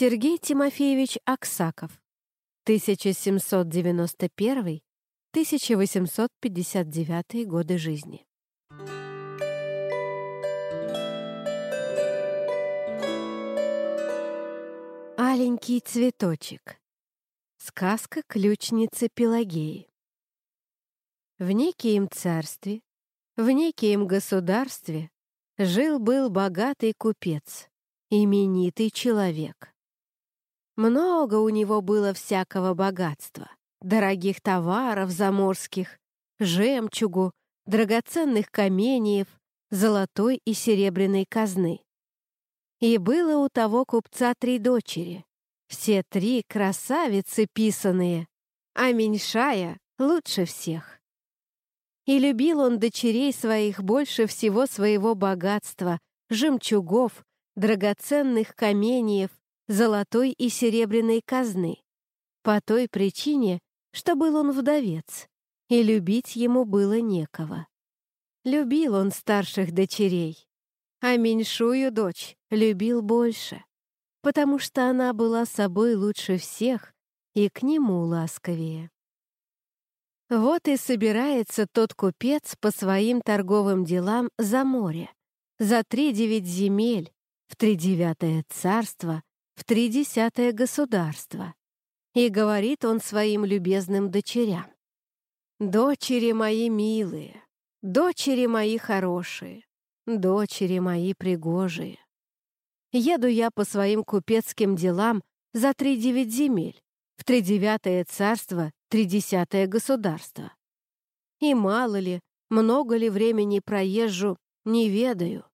Сергей Тимофеевич Аксаков, 1791-1859 годы жизни. Аленький цветочек. Сказка ключницы Пелагеи. В некием царстве, в некием государстве жил-был богатый купец, именитый человек. Много у него было всякого богатства, дорогих товаров заморских, жемчугу, драгоценных каменьев, золотой и серебряной казны. И было у того купца три дочери, все три красавицы писаные, а меньшая лучше всех. И любил он дочерей своих больше всего своего богатства, жемчугов, драгоценных каменьев, золотой и серебряной казны, по той причине, что был он вдовец, и любить ему было некого. Любил он старших дочерей, а меньшую дочь любил больше, потому что она была собой лучше всех и к нему ласковее. Вот и собирается тот купец по своим торговым делам за море, за три девять земель, в тридевятое царство, в тридесятое государство. И говорит он своим любезным дочерям. «Дочери мои милые, дочери мои хорошие, дочери мои пригожие. Еду я по своим купецким делам за три девять земель, в тридевятое царство, тридесятое государство. И мало ли, много ли времени проезжу, не ведаю.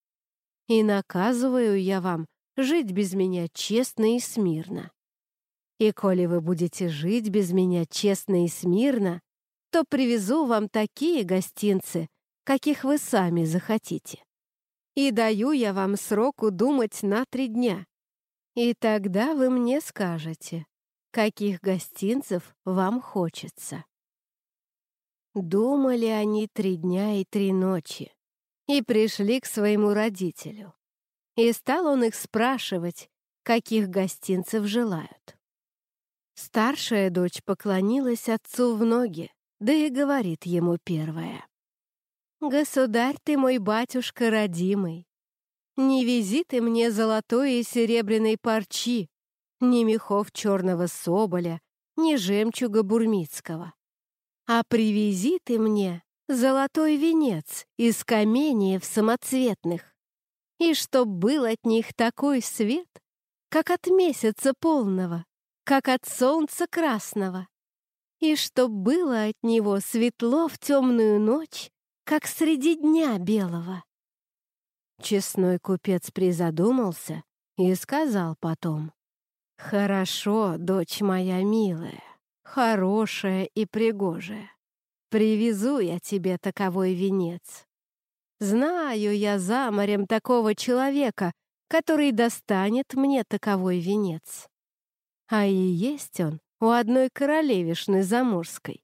И наказываю я вам жить без меня честно и смирно. И коли вы будете жить без меня честно и смирно, то привезу вам такие гостинцы, каких вы сами захотите. И даю я вам сроку думать на три дня. И тогда вы мне скажете, каких гостинцев вам хочется. Думали они три дня и три ночи и пришли к своему родителю. И стал он их спрашивать, каких гостинцев желают. Старшая дочь поклонилась отцу в ноги, да и говорит ему первая. «Государь ты мой батюшка родимый, не вези ты мне золотой и серебряной парчи, ни мехов черного соболя, ни жемчуга бурмицкого, а привези ты мне золотой венец из каменьев самоцветных, и чтоб был от них такой свет, как от месяца полного, как от солнца красного, и чтоб было от него светло в темную ночь, как среди дня белого. Честной купец призадумался и сказал потом, «Хорошо, дочь моя милая, хорошая и пригожая, привезу я тебе таковой венец. Знаю я за морем такого человека, который достанет мне таковой венец. А и есть он у одной королевишны заморской,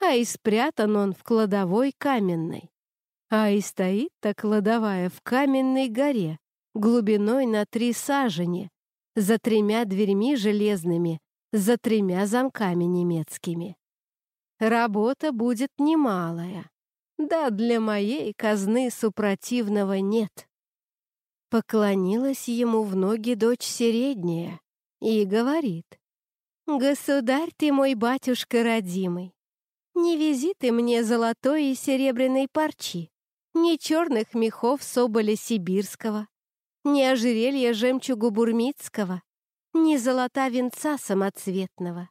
а и спрятан он в кладовой каменной. А и стоит та кладовая в каменной горе, глубиной на три сажени, за тремя дверьми железными, за тремя замками немецкими. Работа будет немалая, да для моей казны супротивного нет. Поклонилась ему в ноги дочь средняя и говорит, «Государь ты мой батюшка родимый, не вези ты мне золотой и серебряной парчи, ни черных мехов соболя сибирского, ни ожерелья жемчугу бурмицкого, ни золота венца самоцветного.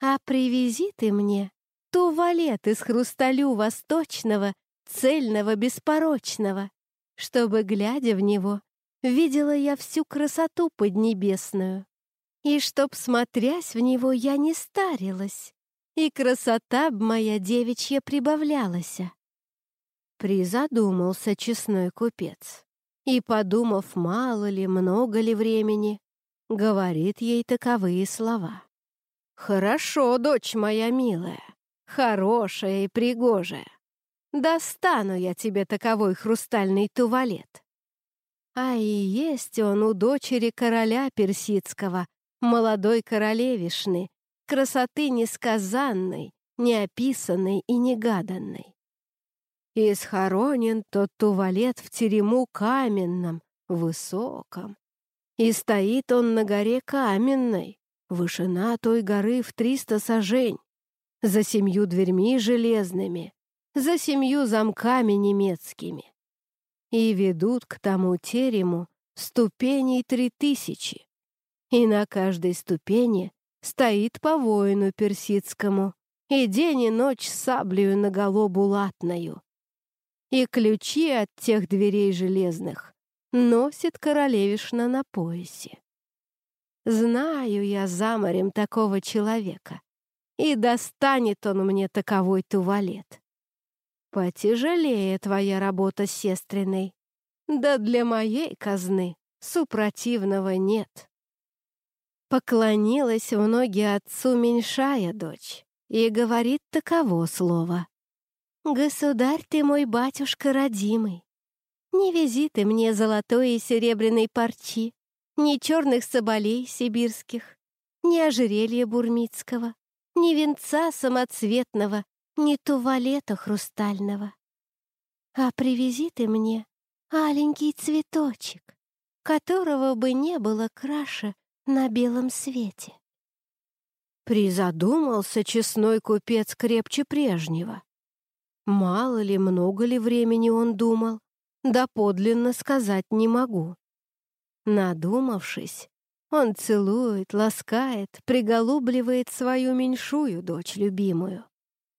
А привези ты мне туалет из хрусталю восточного, цельного, беспорочного, чтобы, глядя в него, видела я всю красоту поднебесную, и чтоб, смотрясь в него, я не старилась, и красота б моя девичья прибавлялась. Призадумался честной купец, и, подумав, мало ли, много ли времени, говорит ей таковые слова. «Хорошо, дочь моя милая, хорошая и пригожая. Достану я тебе таковой хрустальный туалет. А и есть он у дочери короля персидского, молодой королевишны, красоты несказанной, неописанной и негаданной. И схоронен тот туалет в терему каменном, высоком. И стоит он на горе каменной, вышина той горы в триста сажень, за семью дверьми железными, за семью замками немецкими. И ведут к тому терему ступеней три тысячи, и на каждой ступени стоит по воину персидскому, и день и ночь саблею наголо булатною. И ключи от тех дверей железных носит королевишна на поясе. Знаю я за морем такого человека, и достанет он мне таковой туалет. Потяжелее твоя работа с сестриной, да для моей казны супротивного нет. Поклонилась в ноги отцу меньшая дочь и говорит таково слово. «Государь ты мой батюшка родимый, не вези ты мне золотой и серебряной парчи, ни черных соболей сибирских, ни ожерелья бурмицкого, ни венца самоцветного, ни туалета хрустального. А привези ты мне аленький цветочек, которого бы не было краше на белом свете. Призадумался честной купец крепче прежнего. Мало ли, много ли времени он думал, да подлинно сказать не могу. Надумавшись, он целует, ласкает, приголубливает свою меньшую дочь любимую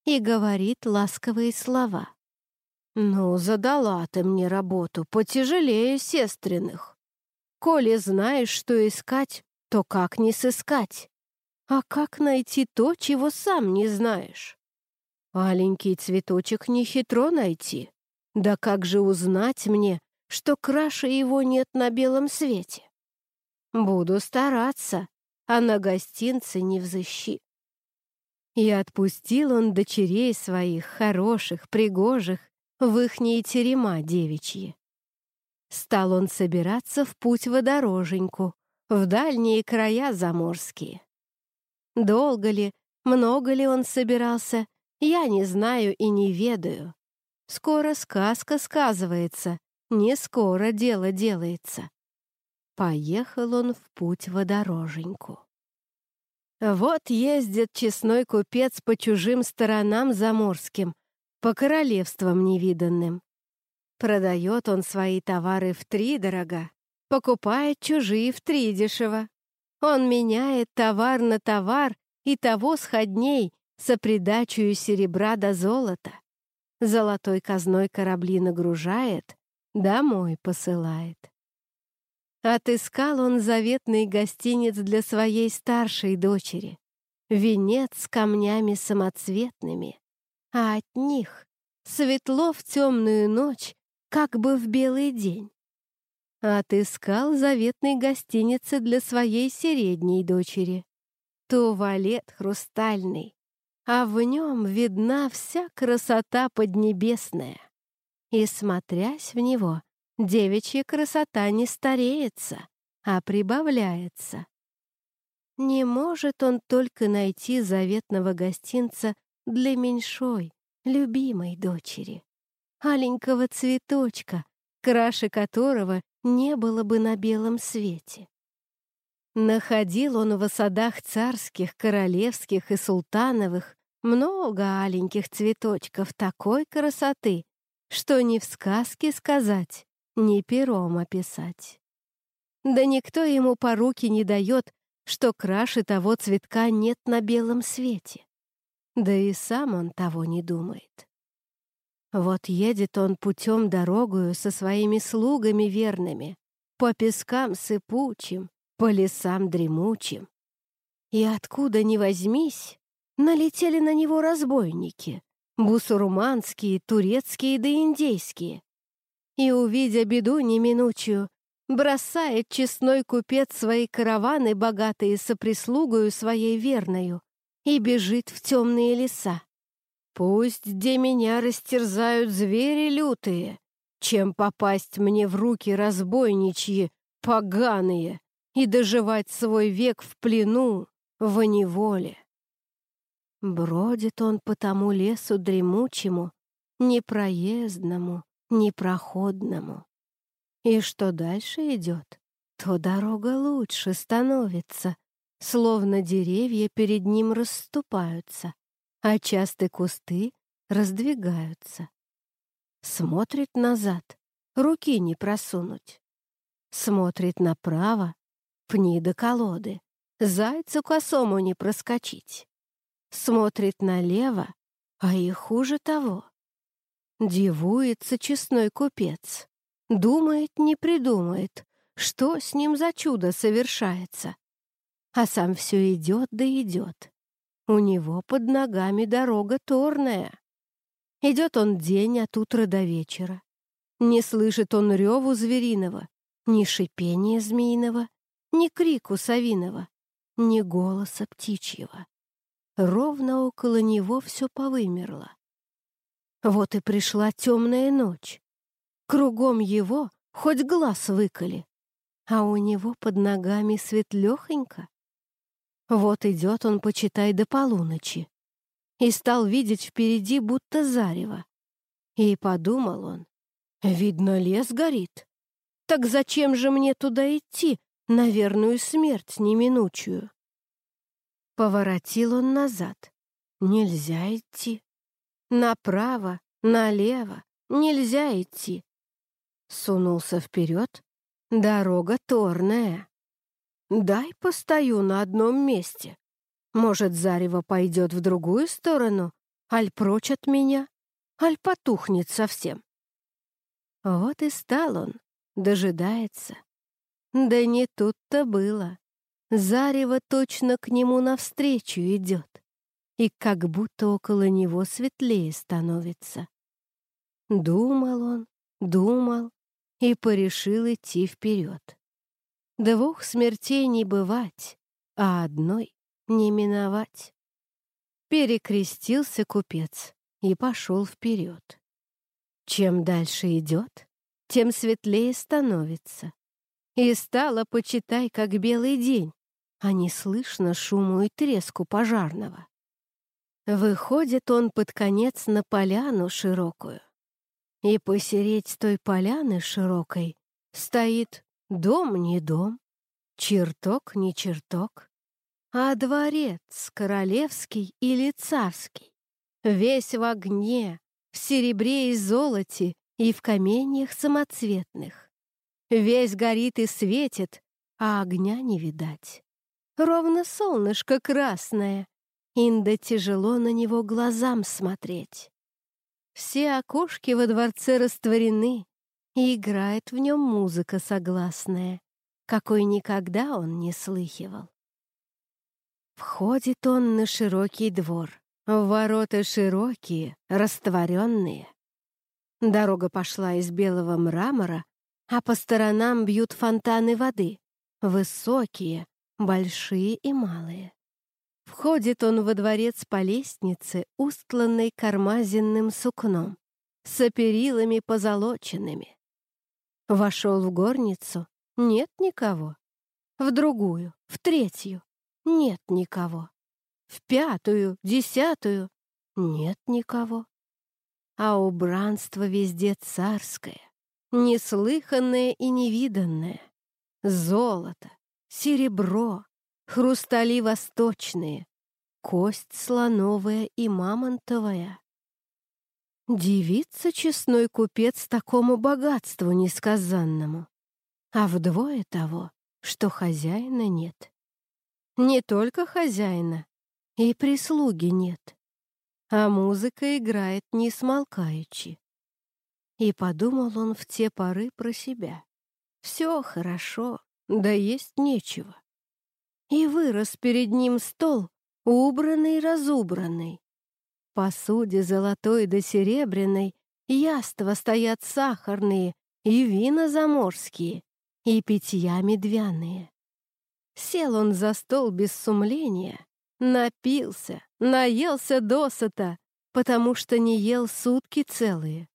и говорит ласковые слова. «Ну, задала ты мне работу потяжелее сестренных. Коли знаешь, что искать, то как не сыскать? А как найти то, чего сам не знаешь? Аленький цветочек не хитро найти. Да как же узнать мне, что краше его нет на белом свете? Буду стараться, а на гостинцы не взыщи. И отпустил он дочерей своих, хороших, пригожих, в ихние терема девичьи. Стал он собираться в путь водороженьку, в дальние края заморские. Долго ли, много ли он собирался, я не знаю и не ведаю. Скоро сказка сказывается, не скоро дело делается. Поехал он в путь водороженьку. Вот ездит честной купец по чужим сторонам заморским, по королевствам невиданным. Продает он свои товары в три дорога, покупает чужие в три дешево. Он меняет товар на товар и того сходней со придачей серебра до золота. Золотой казной корабли нагружает, домой посылает. Отыскал он заветный гостиниц для своей старшей дочери, венец с камнями самоцветными, а от них светло в темную ночь, как бы в белый день. Отыскал заветной гостиницы для своей средней дочери, туалет хрустальный, а в нем видна вся красота поднебесная. И, смотрясь в него, девичья красота не стареется, а прибавляется. Не может он только найти заветного гостинца для меньшой, любимой дочери, аленького цветочка, краше которого не было бы на белом свете. Находил он в садах царских, королевских и султановых много аленьких цветочков такой красоты, что ни в сказке сказать, ни пером описать. Да никто ему по руки не дает, что краше того цветка нет на белом свете. Да и сам он того не думает. Вот едет он путем дорогою со своими слугами верными, по пескам сыпучим, по лесам дремучим. И откуда ни возьмись, налетели на него разбойники, бусурманские, турецкие да индейские. И, увидя беду неминучую, бросает честной купец свои караваны, богатые со прислугою своей верною, и бежит в темные леса. Пусть где меня растерзают звери лютые, чем попасть мне в руки разбойничьи, поганые, и доживать свой век в плену, в неволе. Бродит он по тому лесу дремучему, непроездному, непроходному. И что дальше идет, то дорога лучше становится, словно деревья перед ним расступаются, а частые кусты раздвигаются. Смотрит назад, руки не просунуть. Смотрит направо, пни до колоды, зайцу косому не проскочить. Смотрит налево, а и хуже того. Дивуется честной купец. Думает, не придумает, что с ним за чудо совершается. А сам все идет да идет. У него под ногами дорога торная. Идет он день от утра до вечера. Не слышит он реву звериного, ни шипения змеиного, ни крику совиного, ни голоса птичьего. Ровно около него все повымерло. Вот и пришла темная ночь. Кругом его хоть глаз выколи, а у него под ногами светлехонько. Вот идет он, почитай, до полуночи и стал видеть впереди будто зарево. И подумал он, видно, лес горит. Так зачем же мне туда идти, на верную смерть неминучую? Поворотил он назад. Нельзя идти. Направо, налево, нельзя идти. Сунулся вперед. Дорога торная. Дай постою на одном месте. Может, зарево пойдет в другую сторону, аль прочь от меня, аль потухнет совсем. Вот и стал он, дожидается. Да не тут-то было. Зарево точно к нему навстречу идет, и как будто около него светлее становится. Думал он, думал и порешил идти вперед. Двух смертей не бывать, а одной не миновать. Перекрестился купец и пошел вперед. Чем дальше идет, тем светлее становится. И стало, почитай, как белый день, а не слышно шуму и треску пожарного. Выходит он под конец на поляну широкую. И посереть той поляны широкой стоит дом не дом, чертог не чертог, а дворец королевский или царский, весь в огне, в серебре и золоте и в каменьях самоцветных. Весь горит и светит, а огня не видать. Ровно солнышко красное, инда тяжело на него глазам смотреть. Все окошки во дворце растворены, и играет в нем музыка согласная, какой никогда он не слыхивал. Входит он на широкий двор. Ворота широкие, растворенные. Дорога пошла из белого мрамора, а по сторонам бьют фонтаны воды. Высокие, большие и малые. Входит он во дворец по лестнице, устланной кармазинным сукном, с оперилами позолоченными. Вошел в горницу, нет никого. В другую, в третью, нет никого. В пятую, десятую нет никого. А убранство везде царское, неслыханное и невиданное. Золото, серебро, хрустали восточные, кость слоновая и мамонтовая. Дивится честной купец такому богатству несказанному, а вдвое того, что хозяина нет. Не только хозяина, и прислуги нет. А музыка играет не смолкаючи. И подумал он в те поры про себя. Все хорошо, да есть нечего. И вырос перед ним стол, убранный-разубранный. Посуде золотой да серебряной яства стоят сахарные и вина заморские, и питья медвяные. Сел он за стол без сумления, напился, наелся досыта, потому что не ел сутки целые.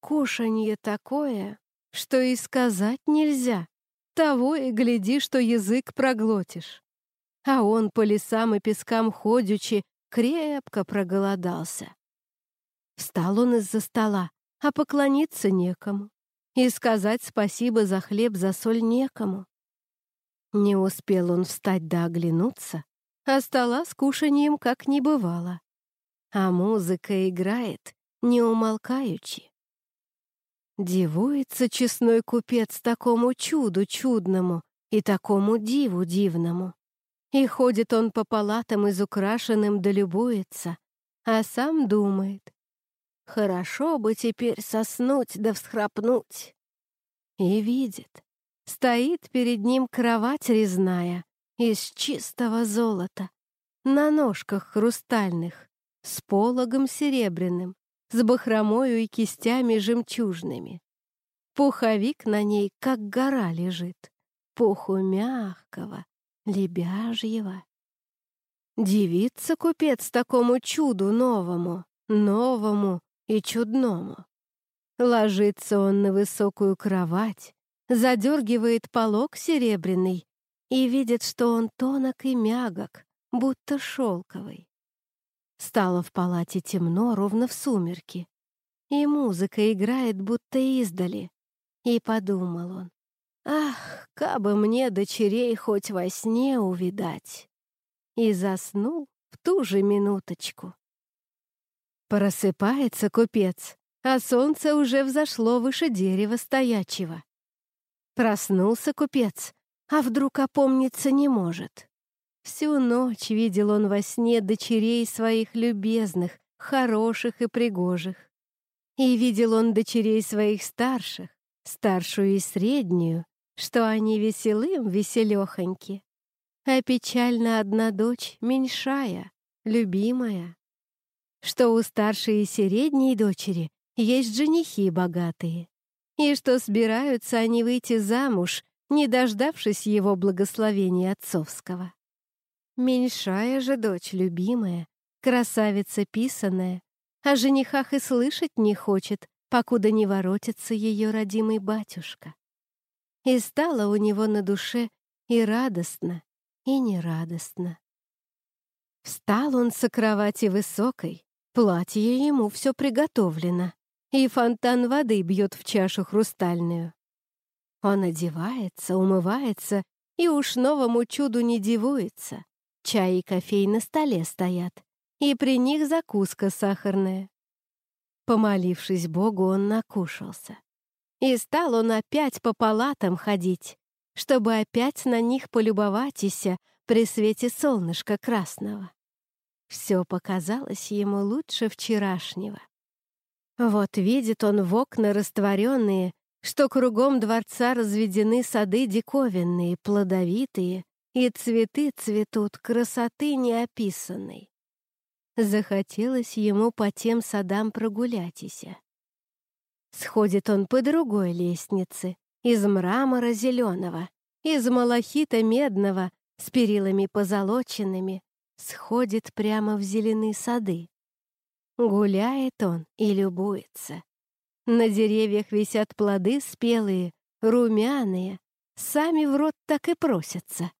кушанье такое, что и сказать нельзя. Того и гляди, что язык проглотишь. А он по лесам и пескам ходячи крепко проголодался. Встал он из-за стола, а поклониться некому. И сказать спасибо за хлеб, за соль некому. Не успел он встать да оглянуться, а стола с кушанием как не бывало. А музыка играет, не умолкаючи. Дивуется честной купец такому чуду чудному и такому диву дивному. И ходит он по палатам изукрашенным да любуется, а сам думает, хорошо бы теперь соснуть да всхрапнуть. И видит, стоит перед ним кровать резная из чистого золота, на ножках хрустальных, с пологом серебряным, с бахромою и кистями жемчужными. Пуховик на ней, как гора, лежит, пуху мягкого, лебяжьего. Дивится купец такому чуду новому, новому и чудному. Ложится он на высокую кровать, задергивает полог серебряный и видит, что он тонок и мягок, будто шелковый. Стало в палате темно, ровно в сумерки, и музыка играет, будто издали. И подумал он, Ах, кабы мне дочерей хоть во сне увидать. И заснул в ту же минуточку. Просыпается купец, а солнце уже взошло выше дерева стоячего. Проснулся купец, а вдруг опомниться не может. Всю ночь видел он во сне дочерей своих любезных, хороших и пригожих. И видел он дочерей своих старших, старшую и среднюю, что они веселым веселёхоньки, а печально одна дочь меньшая, любимая, что у старшей и средней дочери есть женихи богатые, и что собираются они выйти замуж, не дождавшись его благословения отцовского. Меньшая же дочь любимая, красавица писаная, о женихах и слышать не хочет, покуда не воротится ее родимый батюшка и стало у него на душе и радостно, и нерадостно. Встал он с кровати высокой, платье ему все приготовлено, и фонтан воды бьет в чашу хрустальную. Он одевается, умывается и уж новому чуду не дивуется. Чай и кофей на столе стоят, и при них закуска сахарная. Помолившись Богу, он накушался. И стал он опять по палатам ходить, чтобы опять на них полюбоватися при свете солнышка красного. Все показалось ему лучше вчерашнего. Вот видит он в окна растворенные, что кругом дворца разведены сады диковинные, плодовитые, и цветы цветут красоты неописанной. Захотелось ему по тем садам прогуляйтеся. Сходит он по другой лестнице, из мрамора зеленого, из малахита медного, с перилами позолоченными, сходит прямо в зеленые сады. Гуляет он и любуется. На деревьях висят плоды спелые, румяные, сами в рот так и просятся.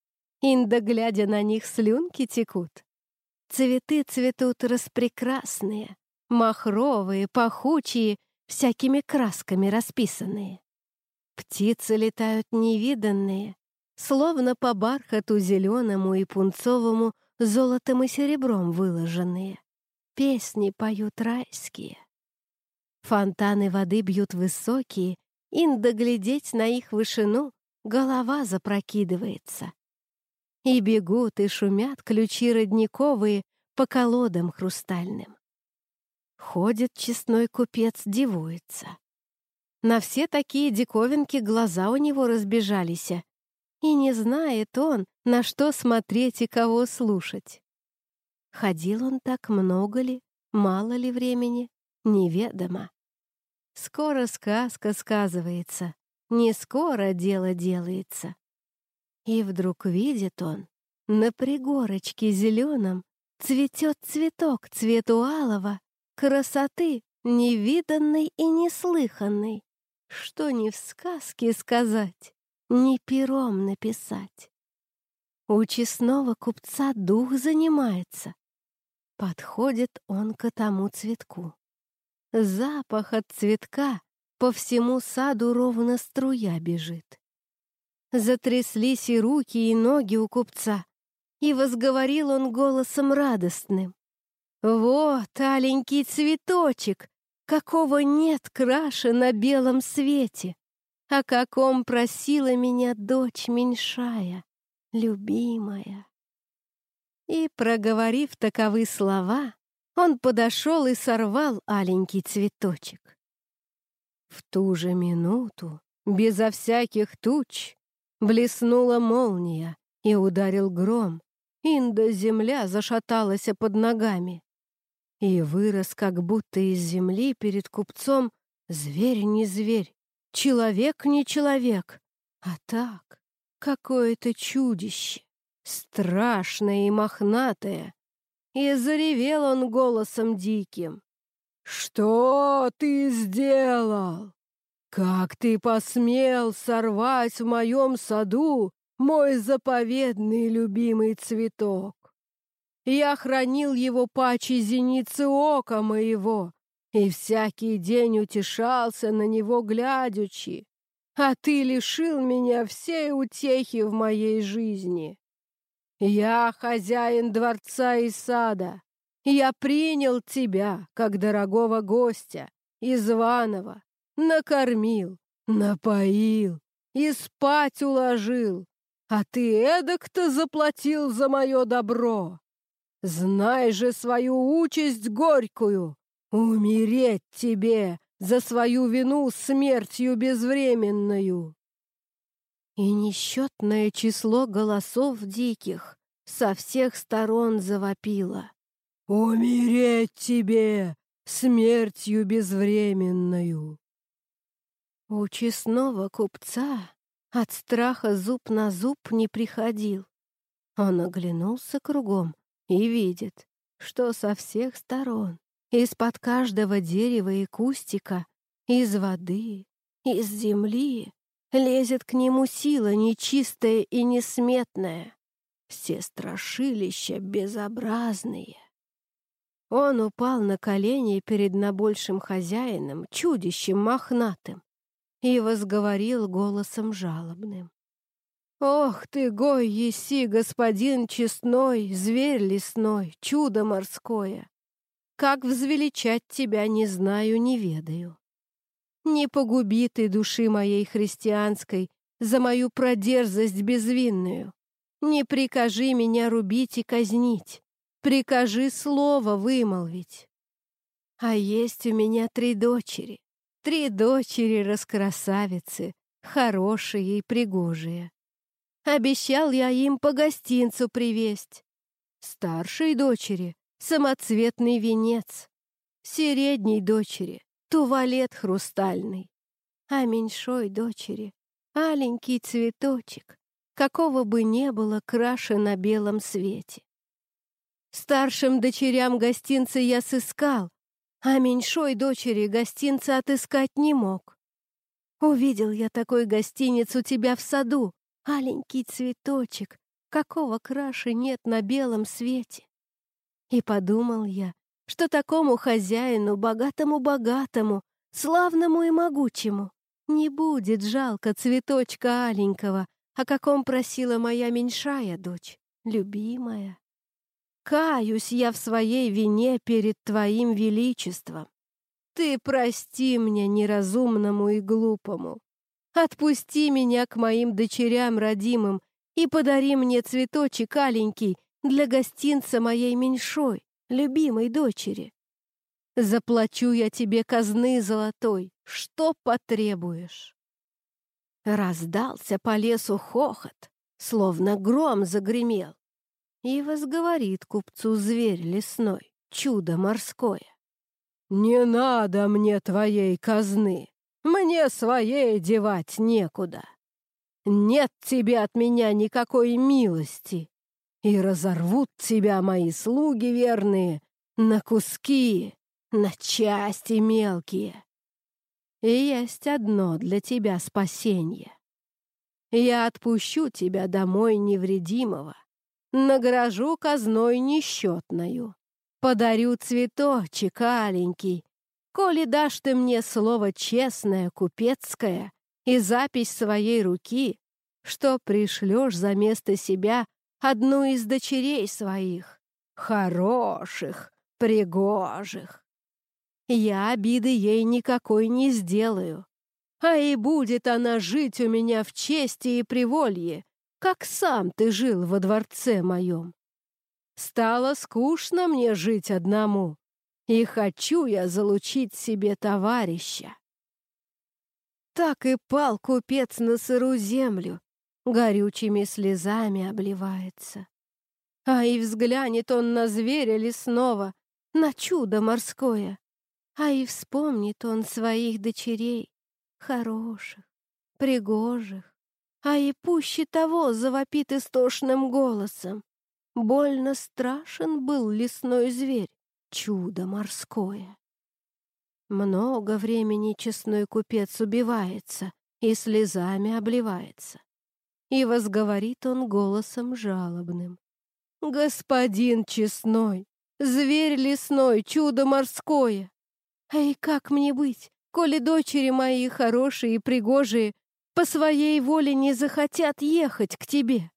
Инда, глядя на них, слюнки текут. Цветы цветут распрекрасные, махровые, пахучие всякими красками расписанные. Птицы летают невиданные, словно по бархату зеленому и пунцовому золотом и серебром выложенные. Песни поют райские. Фонтаны воды бьют высокие, и доглядеть на их вышину голова запрокидывается. И бегут, и шумят ключи родниковые по колодам хрустальным. Ходит честной купец, дивуется. На все такие диковинки глаза у него разбежались, и не знает он, на что смотреть и кого слушать. Ходил он так много ли, мало ли времени, неведомо. Скоро сказка сказывается, не скоро дело делается. И вдруг видит он, на пригорочке зеленом цветет цветок цвету алого, красоты невиданный и неслыханный, что ни в сказке сказать, ни пером написать. У честного купца дух занимается. Подходит он к тому цветку. Запах от цветка по всему саду ровно струя бежит. Затряслись и руки, и ноги у купца, и возговорил он голосом радостным. «Вот, аленький цветочек, какого нет краше на белом свете, о каком просила меня дочь меньшая, любимая». И, проговорив таковы слова, он подошел и сорвал аленький цветочек. В ту же минуту, безо всяких туч, блеснула молния и ударил гром. Инда земля зашаталась под ногами. И вырос, как будто из земли перед купцом, зверь не зверь, человек не человек, а так, какое-то чудище, страшное и мохнатое. И заревел он голосом диким. «Что ты сделал? Как ты посмел сорвать в моем саду мой заповедный любимый цветок? Я хранил его паче зеницы ока моего, и всякий день утешался на него глядячи, а ты лишил меня всей утехи в моей жизни. Я хозяин дворца и сада, я принял тебя, как дорогого гостя, и накормил, напоил и спать уложил, а ты эдак-то заплатил за мое добро. Знай же свою участь горькую, умереть тебе за свою вину смертью безвременную. И несчетное число голосов диких со всех сторон завопило. «Умереть тебе смертью безвременную!» У честного купца от страха зуб на зуб не приходил. Он оглянулся кругом и видит, что со всех сторон, из-под каждого дерева и кустика, из воды, из земли, лезет к нему сила нечистая и несметная. Все страшилища безобразные. Он упал на колени перед набольшим хозяином, чудищем мохнатым, и возговорил голосом жалобным. «Ох ты, гой еси, господин честной, зверь лесной, чудо морское! Как взвеличать тебя не знаю, не ведаю. Не погуби ты души моей христианской за мою продерзость безвинную. Не прикажи меня рубить и казнить. Прикажи слово вымолвить. А есть у меня три дочери. Три дочери-раскрасавицы, хорошие и пригожие. Обещал я им по гостинцу привезть. Старшей дочери — самоцветный венец. Средней дочери — туалет хрустальный. А меньшой дочери — аленький цветочек, какого бы не было краше на белом свете. Старшим дочерям гостинцы я сыскал, а меньшой дочери гостинца отыскать не мог. Увидел я такой гостиниц у тебя в саду, аленький цветочек, какого краше нет на белом свете. И подумал я, что такому хозяину, богатому-богатому, славному и могучему, не будет жалко цветочка аленького, о каком просила моя меньшая дочь, любимая. Каюсь я в своей вине перед Твоим величеством. Ты прости мне неразумному и глупому. Отпусти меня к моим дочерям родимым и подари мне цветочек аленький для гостинца моей меньшой, любимой дочери. Заплачу я тебе казны золотой, что потребуешь. Раздался по лесу хохот, словно гром загремел. И возговорит купцу зверь лесной, чудо морское. «Не надо мне твоей казны, мне своей девать некуда. Нет тебе от меня никакой милости, и разорвут тебя мои слуги верные на куски, на части мелкие. И есть одно для тебя спасение. Я отпущу тебя домой невредимого, награжу казной несчетною, подарю цветочек аленький, коли дашь ты мне слово честное, купецкое и запись своей руки, что пришлешь за место себя одну из дочерей своих, хороших, пригожих. Я обиды ей никакой не сделаю, а и будет она жить у меня в чести и приволье, как сам ты жил во дворце моем. Стало скучно мне жить одному, и хочу я залучить себе товарища. Так и пал купец на сырую землю, горючими слезами обливается. А и взглянет он на зверя лесного, на чудо морское, а и вспомнит он своих дочерей, хороших, пригожих, а и пуще того завопит истошным голосом. Больно страшен был лесной зверь, чудо морское. Много времени честной купец убивается и слезами обливается. И возговорит он голосом жалобным. «Господин честной, зверь лесной, чудо морское! Эй, как мне быть, коли дочери мои хорошие и пригожие по своей воле не захотят ехать к тебе?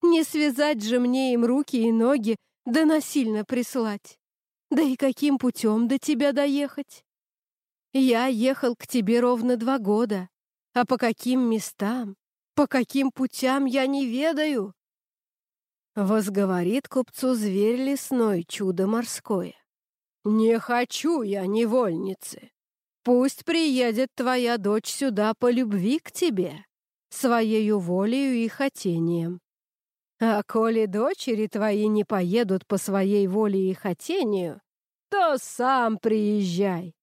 Не связать же мне им руки и ноги, да насильно прислать. Да и каким путем до тебя доехать? Я ехал к тебе ровно два года, а по каким местам, по каким путям я не ведаю. Возговорит купцу зверь лесной, чудо морское. Не хочу я невольницы. Пусть приедет твоя дочь сюда по любви к тебе, своею волею и хотением. А коли дочери твои не поедут по своей воле и хотению, то сам приезжай,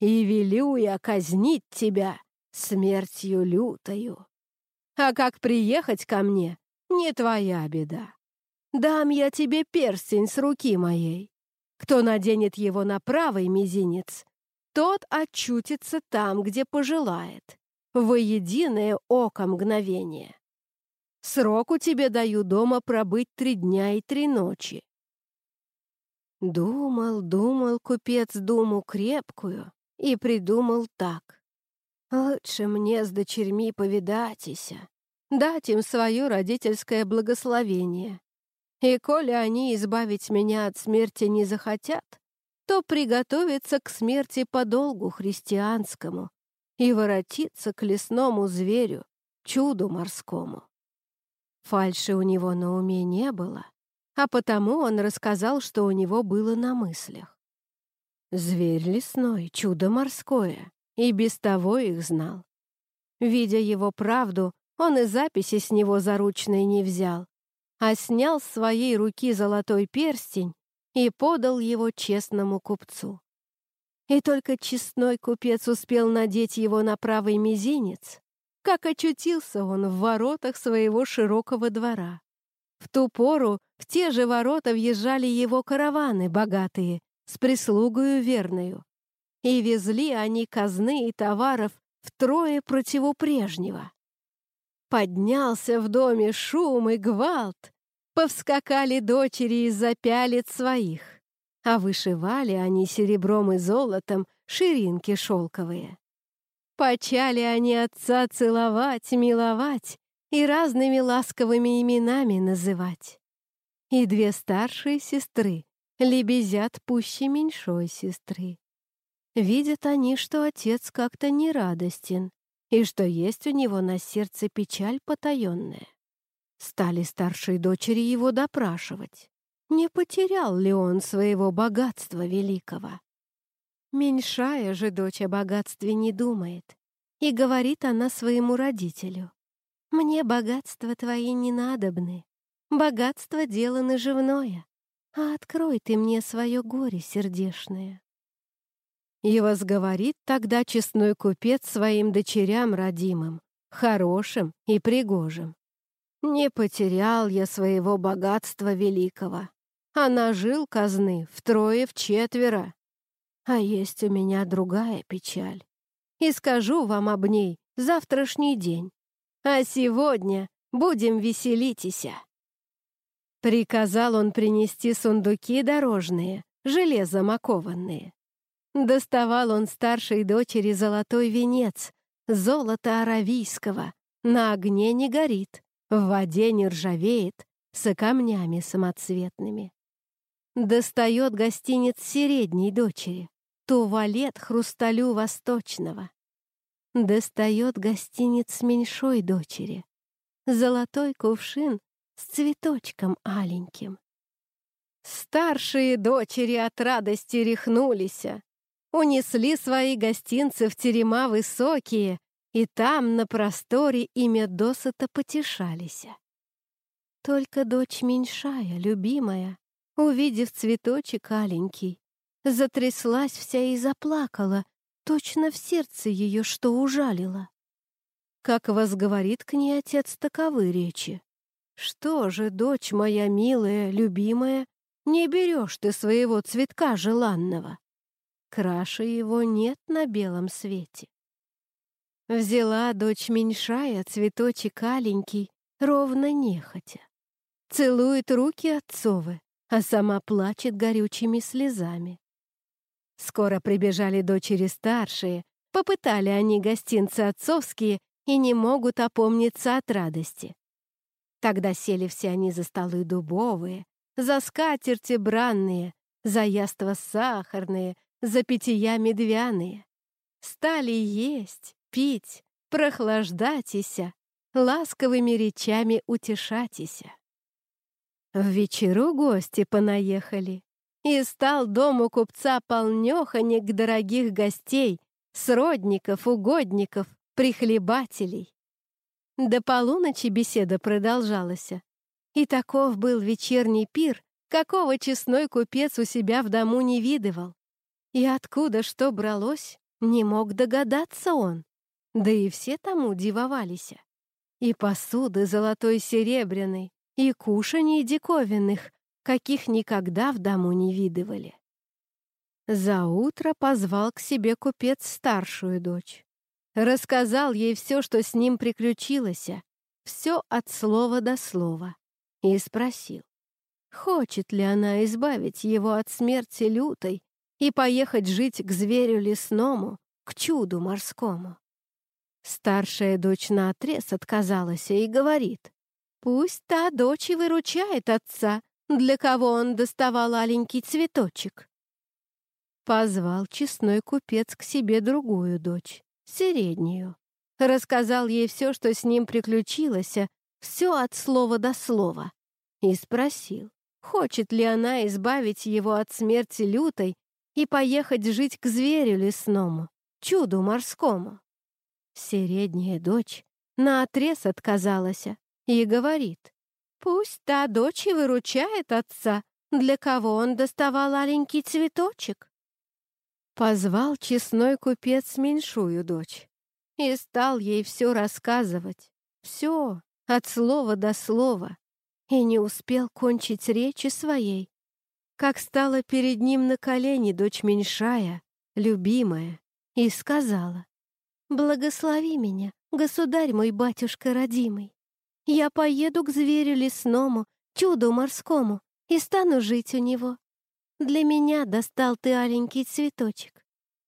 и велю я казнить тебя смертью лютою. А как приехать ко мне, не твоя беда. Дам я тебе перстень с руки моей. Кто наденет его на правый мизинец, тот очутится там, где пожелает, во единое око мгновение. Сроку тебе даю дома пробыть три дня и три ночи. Думал, думал купец думу крепкую и придумал так. Лучше мне с дочерьми повидатися, дать им свое родительское благословение. И коли они избавить меня от смерти не захотят, то приготовиться к смерти по долгу христианскому и воротиться к лесному зверю, чуду морскому. Фальши у него на уме не было, а потому он рассказал, что у него было на мыслях. Зверь лесной, чудо морское, и без того их знал. Видя его правду, он и записи с него заручной не взял, а снял с своей руки золотой перстень и подал его честному купцу. И только честной купец успел надеть его на правый мизинец, как очутился он в воротах своего широкого двора. В ту пору в те же ворота въезжали его караваны богатые, с прислугою верною, и везли они казны и товаров втрое противу прежнего. Поднялся в доме шум и гвалт, повскакали дочери из-за пялец своих, а вышивали они серебром и золотом ширинки шелковые. Почали они отца целовать, миловать и разными ласковыми именами называть. И две старшие сестры лебезят пуще меньшой сестры. Видят они, что отец как-то нерадостен и что есть у него на сердце печаль потаенная. Стали старшие дочери его допрашивать, не потерял ли он своего богатства великого. Меньшая же дочь о богатстве не думает, и говорит она своему родителю, «Мне богатства твои не надобны, богатство — дело наживное, а открой ты мне свое горе сердешное». И возговорит тогда честной купец своим дочерям родимым, хорошим и пригожим. Не потерял я своего богатства великого, а нажил казны втрое-вчетверо. А есть у меня другая печаль. И скажу вам об ней завтрашний день. А сегодня будем веселитеся. Приказал он принести сундуки дорожные, железом окованные. Доставал он старшей дочери золотой венец, золото аравийского, на огне не горит, в воде не ржавеет, с камнями самоцветными. Достает гостиниц средней дочери, туалет хрусталю восточного. Достает гостиниц меньшой дочери, золотой кувшин с цветочком аленьким. Старшие дочери от радости рехнулись, унесли свои гостинцы в терема высокие, и там на просторе имя досыта потешались. Только дочь меньшая, любимая, увидев цветочек аленький, затряслась вся и заплакала, точно в сердце ее что ужалило. Как возговорит к ней отец таковы речи. «Что же, дочь моя милая, любимая, не берешь ты своего цветка желанного? Краше его нет на белом свете». Взяла дочь меньшая цветочек аленький, ровно нехотя. Целует руки отцовы, а сама плачет горючими слезами. Скоро прибежали дочери старшие, попытали они гостинцы отцовские и не могут опомниться от радости. Тогда сели все они за столы дубовые, за скатерти бранные, за яства сахарные, за питья медвяные. Стали есть, пить, прохлаждатися, ласковыми речами утешатися. В вечеру гости понаехали, и стал дом у купца полнёхонек дорогих гостей, сродников, угодников, прихлебателей. До полуночи беседа продолжалась. И таков был вечерний пир, какого честной купец у себя в дому не видывал. И откуда что бралось, не мог догадаться он. Да и все тому дивовались. И посуды золотой серебряной, и кушаний диковинных, каких никогда в дому не видывали. За утро позвал к себе купец старшую дочь. Рассказал ей все, что с ним приключилось, все от слова до слова, и спросил, хочет ли она избавить его от смерти лютой и поехать жить к зверю лесному, к чуду морскому. Старшая дочь наотрез отказалась и говорит, пусть та дочь и выручает отца, для кого он доставал аленький цветочек. Позвал честной купец к себе другую дочь среднюю. Рассказал ей все, что с ним приключилось, все от слова до слова. И спросил, хочет ли она избавить его от смерти лютой и поехать жить к зверю лесному, чуду морскому. Средняя дочь наотрез отказалась и говорит, пусть та дочь и выручает отца, для кого он доставал аленький цветочек. Позвал честной купец меньшую дочь и стал ей все рассказывать. Все, от слова до слова. И не успел кончить речи своей, как стала перед ним на колени дочь меньшая, любимая, и сказала, «Благослови меня, государь мой батюшка родимый. Я поеду к зверю лесному, чуду морскому, и стану жить у него. Для меня достал ты аленький цветочек,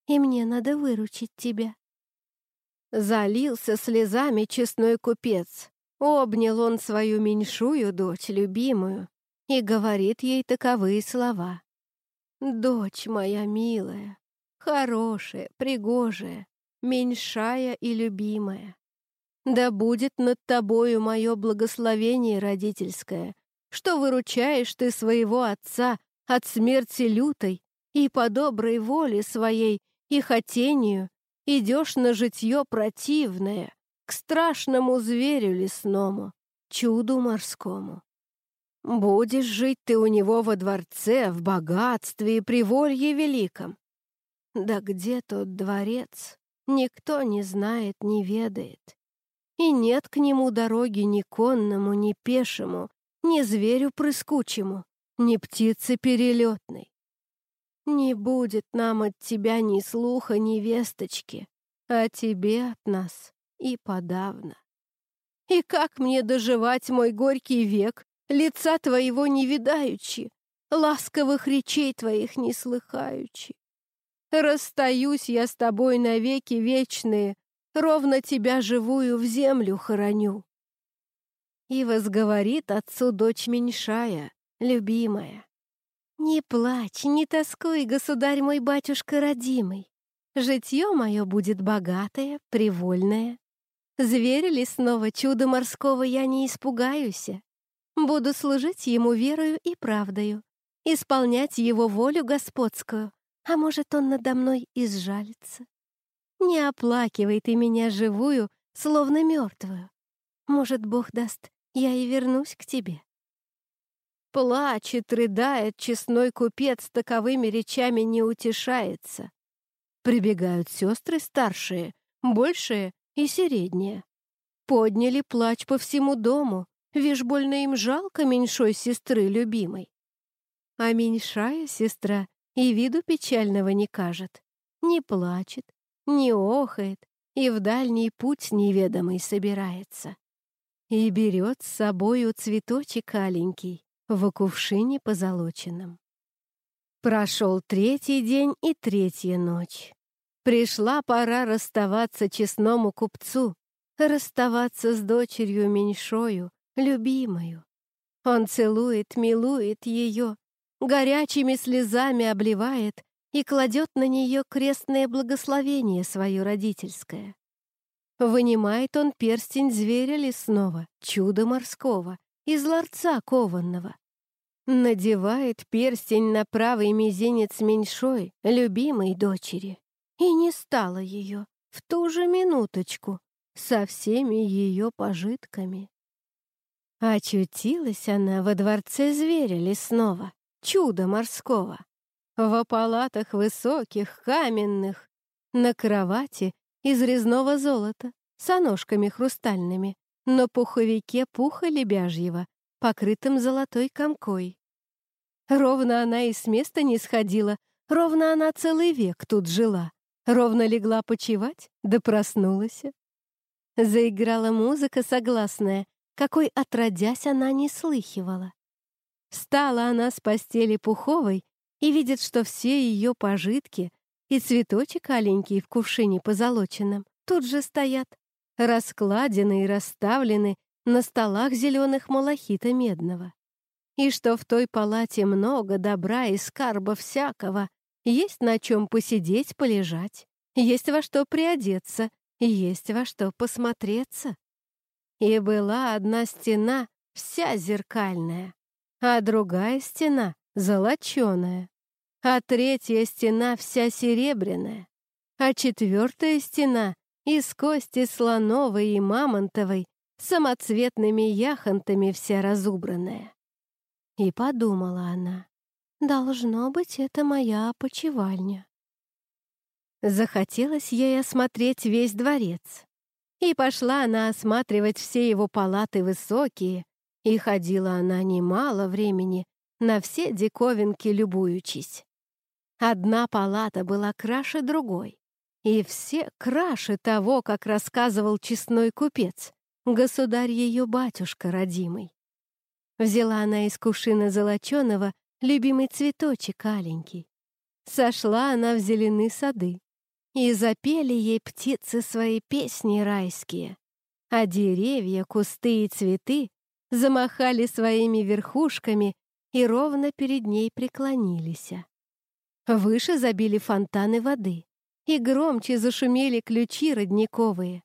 и мне надо выручить тебя». Залился слезами честной купец. Обнял он свою меньшую дочь, любимую, и говорит ей таковые слова. «Дочь моя милая, хорошая, пригожая, меньшая и любимая, да будет над тобою мое благословение родительское, что выручаешь ты своего отца от смерти лютой и по доброй воле своей и хотению идешь на житье противное, к страшному зверю лесному, чуду морскому. Будешь жить ты у него во дворце, в богатстве и приволье великом. Да где тот дворец, никто не знает, не ведает. И нет к нему дороги ни конному, ни пешему, ни зверю прыскучему, ни птицы перелетной. Не будет нам от тебя ни слуха, ни весточки, а тебе от нас и подавно. И как мне доживать мой горький век, лица твоего не видаючи, ласковых речей твоих не слыхаючи? Расстаюсь я с тобой навеки вечные, ровно тебя живую в землю хороню. И возговорит отцу дочь меньшая, любимая. «Не плачь, не тоскуй, государь мой батюшка родимый. Житье мое будет богатое, привольное. Зверя лесного чуда морского я не испугаюсь. Буду служить ему верою и правдою, исполнять его волю господскую, а может, он надо мной и сжалится. Не оплакивай ты меня живую, словно мертвую. Может, Бог даст, я и вернусь к тебе. Плачет, рыдает, честной купец таковыми речами не утешается. Прибегают сестры старшие, большие и средние. Подняли плач по всему дому, вишь, больно им жалко меньшой сестры любимой. А меньшая сестра и виду печального не кажет, не плачет, не охает и в дальний путь неведомый собирается. И берет с собою цветочек аленький, в кувшине позолоченном. Прошел третий день и третья ночь. Пришла пора расставаться честному купцу, расставаться с дочерью меньшою, любимою. Он целует, милует ее, горячими слезами обливает и кладет на нее крестное благословение свое родительское. Вынимает он перстень зверя лесного, чудо морского, из ларца кованного. Надевает перстень на правый мизинец меньшой, любимой дочери. И не стало ее в ту же минуточку со всеми ее пожитками. Очутилась она во дворце зверя лесного, чуда морского, во палатах высоких, каменных, на кровати из резного золота, с ножками хрустальными, на пуховике пуха лебяжьего, покрытым золотой комкой. Ровно она и с места не сходила, ровно она целый век тут жила, ровно легла почевать, да проснулась. Заиграла музыка согласная, какой отродясь она не слыхивала. Встала она с постели пуховой и видит, что все ее пожитки и цветочек аленький в кувшине позолоченном тут же стоят, раскладены и расставлены на столах зеленых малахита медного. И что в той палате много добра и скарба всякого, есть на чем посидеть, полежать, есть во что приодеться, есть во что посмотреться. И была одна стена вся зеркальная, а другая стена золоченая, а третья стена вся серебряная, а четвертая стена из кости слоновой и мамонтовой, самоцветными яхонтами вся разубранная. И подумала она, должно быть, это моя опочивальня. Захотелось ей осмотреть весь дворец. И пошла она осматривать все его палаты высокие, и ходила она немало времени, на все диковинки любуючись. Одна палата была краше другой, и все краше того, как рассказывал честной купец, государь ее батюшка родимый. Взяла она из кувшина золоченого любимый цветочек аленький. Сошла она в зеленые сады, и запели ей птицы свои песни райские, а деревья, кусты и цветы замахали своими верхушками и ровно перед ней преклонились. Выше забили фонтаны воды, и громче зашумели ключи родниковые.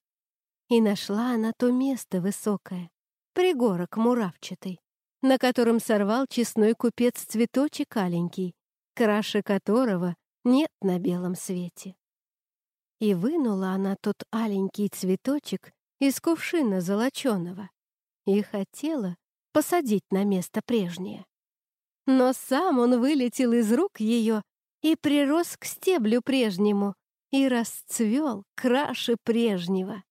И нашла она то место высокое, пригорок муравчатый, на котором сорвал честной купец цветочек аленький, краше которого нет на белом свете. И вынула она тот аленький цветочек из кувшина золоченого и хотела посадить на место прежнее. Но сам он вылетел из рук ее и прирос к стеблю прежнему, и расцвел краше прежнего.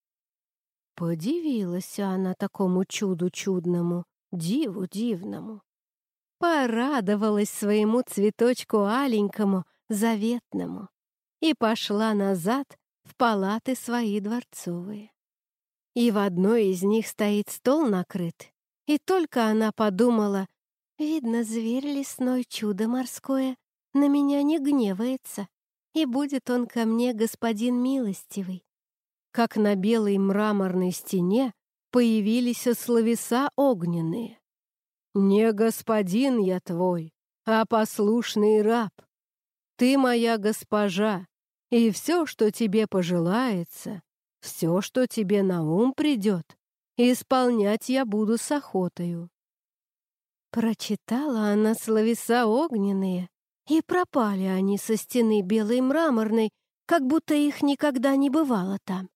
Подивилась она такому чуду чудному, диву дивному. Порадовалась своему цветочку аленькому, заветному, и пошла назад в палаты свои дворцовые. И в одной из них стоит стол накрыт, и только она подумала, видно, зверь лесной чудо морское на меня не гневается, и будет он ко мне господин милостивый. Как на белой мраморной стене появились словеса огненные. «Не господин я твой, а послушный раб. Ты моя госпожа, и все, что тебе пожелается, все, что тебе на ум придет, исполнять я буду с охотою». Прочитала она словеса огненные, и пропали они со стены белой мраморной, как будто их никогда не бывало там.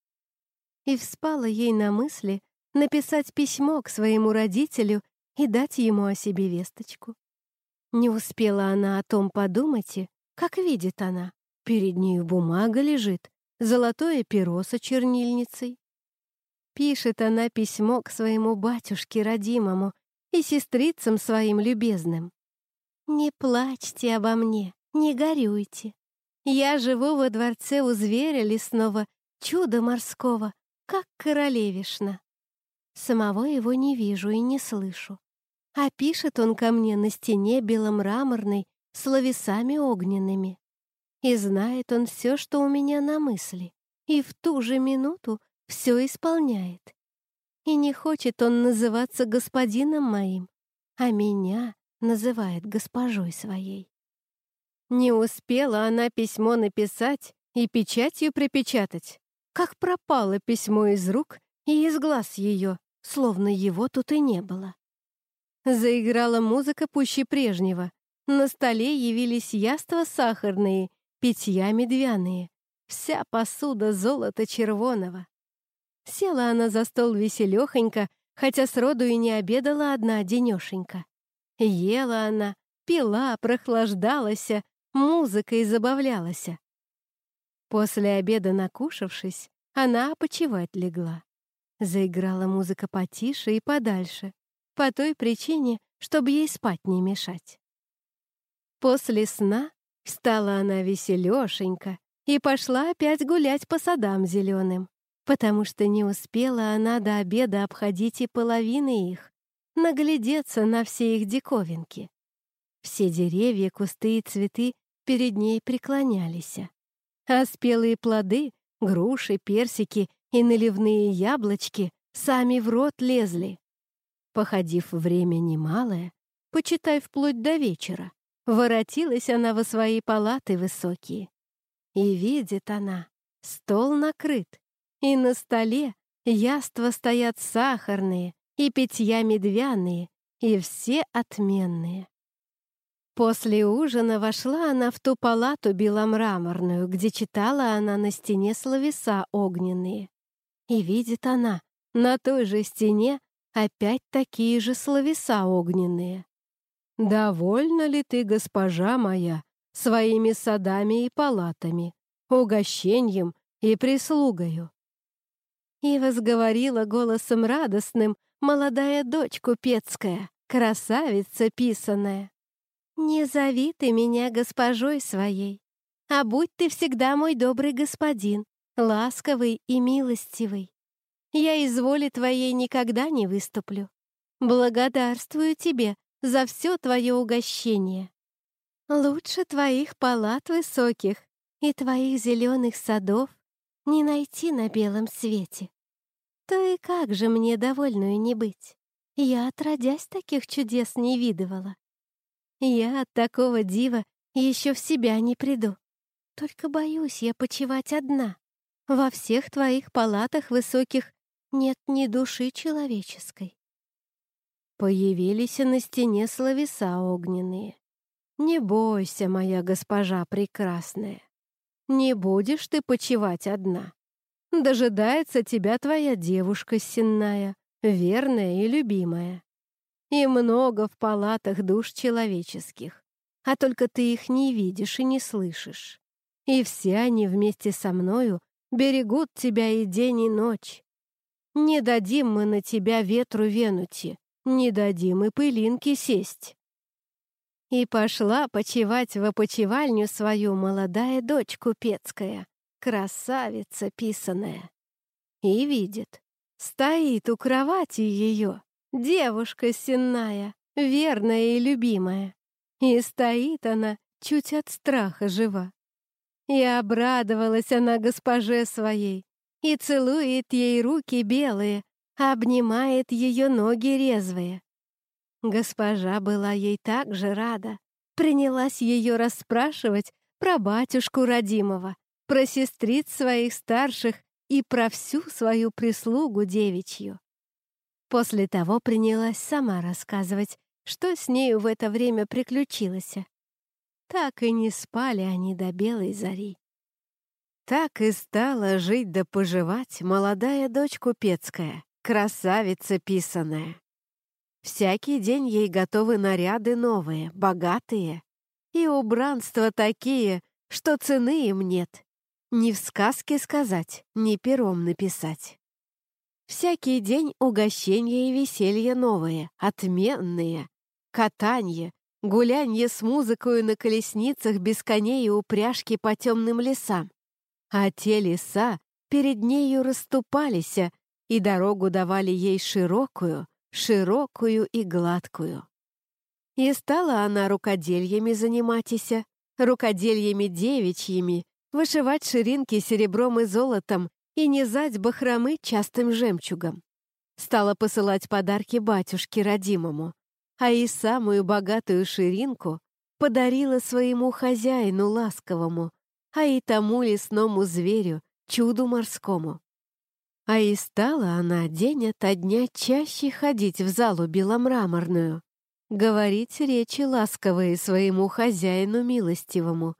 И вспала ей на мысли написать письмо к своему родителю и дать ему о себе весточку. Не успела она о том подумать, и, как видит она, перед нею бумага лежит, золотое перо со чернильницей. Пишет она письмо к своему батюшке родимому и сестрицам своим любезным. «Не плачьте обо мне, не горюйте. Я живу во дворце у зверя лесного, чуда морского, как королевишна. Самого его не вижу и не слышу. А пишет он ко мне на стене беломраморной словесами огненными. И знает он все, что у меня на мысли, и в ту же минуту все исполняет. И не хочет он называться господином моим, а меня называет госпожой своей. Не успела она письмо написать и печатью припечатать, как пропало письмо из рук и из глаз ее, словно его тут и не было. Заиграла музыка пуще прежнего. На столе явились яства сахарные питья медвяные, вся посуда золота червоного. Села она за стол веселёхонько, хотя сроду и не обедала одна денёшенька. Ела она, пила, прохлаждалась, музыкой забавлялась. После обеда накушавшись, она почевать легла. Заиграла музыка потише и подальше, по той причине, чтобы ей спать не мешать. После сна Встала она веселёшенька и пошла опять гулять по садам зеленым, потому что не успела она до обеда обходить и половины их, наглядеться на все их диковинки. Все деревья, кусты и цветы перед ней преклонялись, а спелые плоды, груши, персики и наливные яблочки сами в рот лезли. Походив время немалое, почитай вплоть до вечера, Воротилась она во свои палаты высокие. И видит она, стол накрыт, и на столе яства стоят сахарные, и питья медвяные, и все отменные. После ужина вошла она в ту палату беломраморную, где читала она на стене словеса огненные. И видит она, на той же стене опять такие же словеса огненные. «Довольна ли ты, госпожа моя, своими садами и палатами, угощением и прислугою?» И возговорила голосом радостным молодая дочь купецкая, красавица писаная. «Не зови ты меня госпожой своей, а будь ты всегда мой добрый господин, ласковый и милостивый. Я из воли твоей никогда не выступлю. Благодарствую тебе за все твое угощение. Лучше твоих палат высоких и твоих зеленых садов не найти на белом свете. То и как же мне довольную не быть? Я, отродясь, таких чудес не видывала. Я от такого дива еще в себя не приду. Только боюсь я почивать одна. Во всех твоих палатах высоких нет ни души человеческой. Появились на стене словеса огненные. «Не бойся, моя госпожа прекрасная. Не будешь ты почивать одна. Дожидается тебя твоя девушка сенная, верная и любимая. И много в палатах душ человеческих, а только ты их не видишь и не слышишь. И все они вместе со мною берегут тебя и день, и ночь. Не дадим мы на тебя ветру венути, не дадим и пылинки сесть. И пошла почевать в опочивальню свою молодая дочь купецкая, красавица писаная. И видит, стоит у кровати ее девушка сенная, верная и любимая. И стоит она чуть от страха жива. И обрадовалась она госпоже своей, и целует ей руки белые, обнимает ее ноги резвые. Госпожа была ей так же рада, принялась ее расспрашивать про батюшку родимого, про сестриц своих старших и про всю свою прислугу девичью. После того принялась сама рассказывать, что с нею в это время приключилось. Так и не спали они до белой зари. Так и стала жить да поживать молодая дочь купецкая, красавица писаная. Всякий день ей готовы наряды новые, богатые, и убранства такие, что цены им нет. Ни в сказке сказать, ни пером написать. Всякий день угощения и веселья новые, отменные. Катанье, гулянье с музыкой на колесницах без коней и упряжки по темным лесам. А те леса перед нею расступались, и дорогу давали ей широкую, широкую и гладкую. И стала она рукодельями заниматися, рукодельями девичьими, вышивать ширинки серебром и золотом и низать бахромы частым жемчугом. Стала посылать подарки батюшке родимому, а и самую богатую ширинку подарила своему хозяину ласковому, а и тому лесному зверю, чуду морскому. А и стала она день ото дня чаще ходить в залу беломраморную, говорить речи ласковые своему хозяину милостивому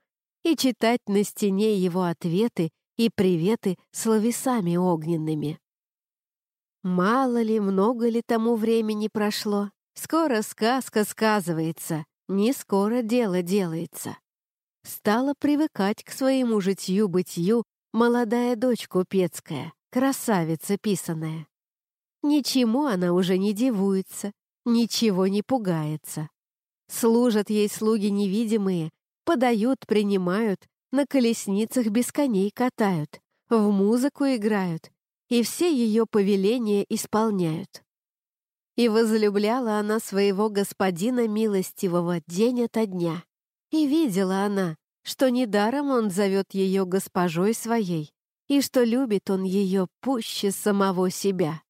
и читать на стене его ответы и приветы словесами огненными. Мало ли, много ли тому времени прошло, скоро сказка сказывается, не скоро дело делается. Стала привыкать к своему житью-бытию молодая дочь купецкая, красавица писаная. Ничему она уже не дивуется, ничего не пугается. Служат ей слуги невидимые, подают, принимают, на колесницах без коней катают, в музыку играют, и все ее повеления исполняют. И возлюбляла она своего господина милостивого день ото дня. И видела она, что недаром он зовет ее госпожой своей, и что любит он ее пуще самого себя.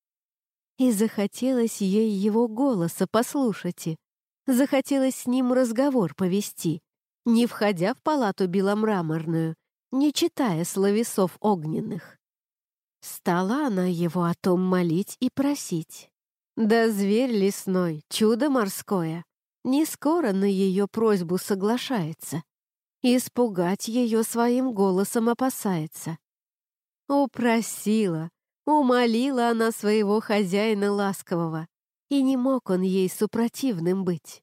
И захотелось ей его голоса послушать, и захотелось с ним разговор повести, не входя в палату беломраморную, не читая словесов огненных. Стала она его о том молить и просить. Да зверь лесной, чудо морское, не скоро на ее просьбу соглашается. Испугать ее своим голосом опасается. Упросила, умолила она своего хозяина ласкового, и не мог он ей супротивным быть.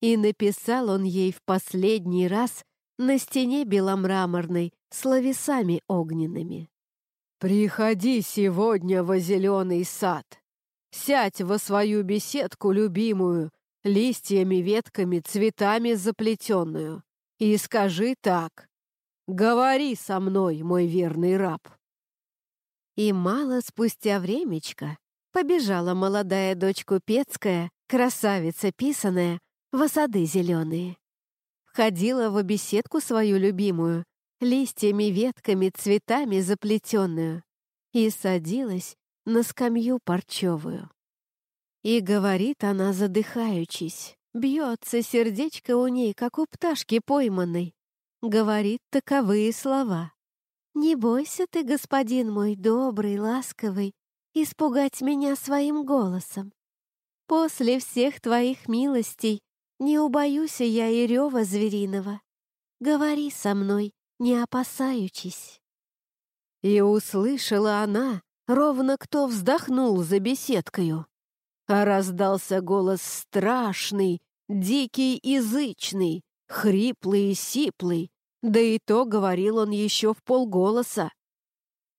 И написал он ей в последний раз на стене беломраморной словесами огненными. «Приходи сегодня во зеленый сад, сядь во свою беседку любимую, листьями, ветками, цветами заплетенную, и скажи так. Говори со мной, мой верный раб. И мало спустя времечко побежала молодая дочь купецкая, красавица писаная, в сады зеленые. Входила в беседку свою любимую, листьями, ветками, цветами заплетенную, и садилась на скамью парчевую. И говорит она, задыхаючись, бьется сердечко у ней, как у пташки пойманной. Говорит таковые слова. «Не бойся ты, господин мой добрый, ласковый, испугать меня своим голосом. После всех твоих милостей не убоюсь я и рева звериного. Говори со мной, не опасаючись». И услышала она, ровно кто вздохнул за беседкою. А раздался голос страшный, дикий и хриплый и сиплый, да и то говорил он еще в полголоса.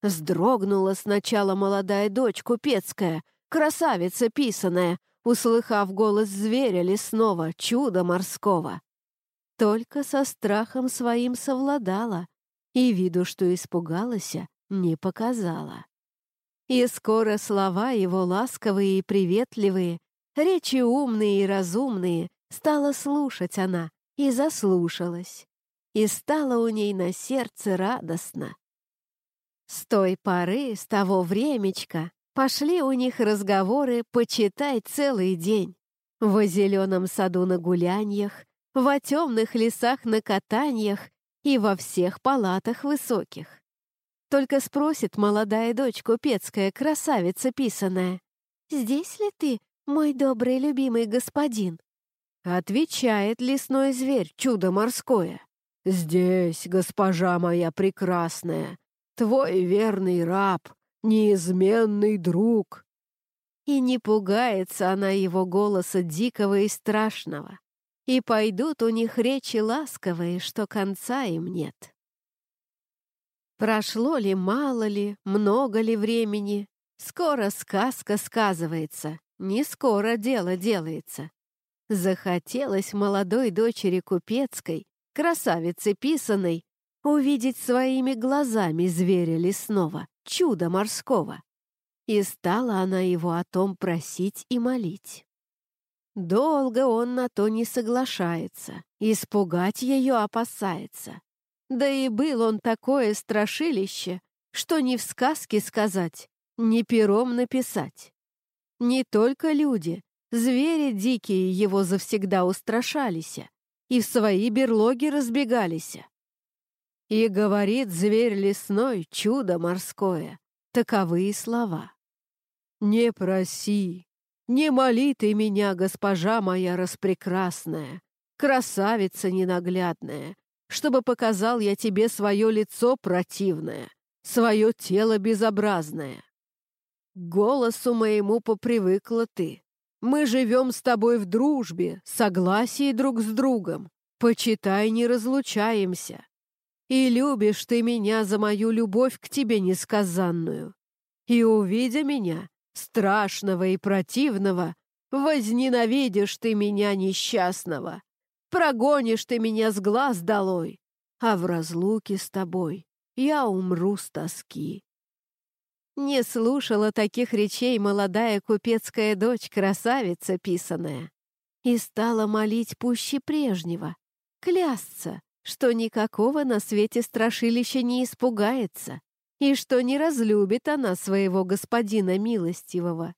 Сдрогнула сначала молодая дочь купецкая, красавица писаная, услыхав голос зверя лесного, чуда морского. только со страхом своим совладала и виду, что испугалась, не показала. И скоро слова его ласковые и приветливые, речи умные и разумные, стала слушать она и заслушалась, и стало у ней на сердце радостно. С той поры, с того времечка, пошли у них разговоры почитай целый день. Во зеленом саду на гуляньях, во темных лесах на катаньях и во всех палатах высоких. Только спросит молодая дочь купецкая, красавица писаная, «Здесь ли ты, мой добрый любимый господин?» Отвечает лесной зверь, чудо морское. «Здесь, госпожа моя прекрасная, твой верный раб, неизменный друг». И не пугается она его голоса дикого и страшного. И пойдут у них речи ласковые, что конца им нет. Прошло ли, мало ли, много ли времени, скоро сказка сказывается, не скоро дело делается. Захотелось молодой дочери купецкой, красавице писаной, увидеть своими глазами зверя лесного, чудо морского. И стала она его о том просить и молить. Долго он на то не соглашается, испугать ее опасается. Да и был он такое страшилище, что ни в сказке сказать, ни пером написать. Не только люди, Звери дикие его завсегда устрашались и в свои берлоги разбегались. И говорит зверь лесной, чудо морское, таковые слова. «Не проси, не моли ты меня, госпожа моя распрекрасная, красавица ненаглядная, чтобы показал я тебе свое лицо противное, свое тело безобразное. Голосу моему попривыкла ты, мы живем с тобой в дружбе, согласии друг с другом. Почитай, не разлучаемся. И любишь ты меня за мою любовь к тебе несказанную. И, увидя меня, страшного и противного, возненавидишь ты меня несчастного. Прогонишь ты меня с глаз долой, а в разлуке с тобой я умру с тоски. Не слушала таких речей молодая купецкая дочь, красавица писаная, и стала молить пуще прежнего, клясться, что никакого на свете страшилища не испугается и что не разлюбит она своего господина милостивого.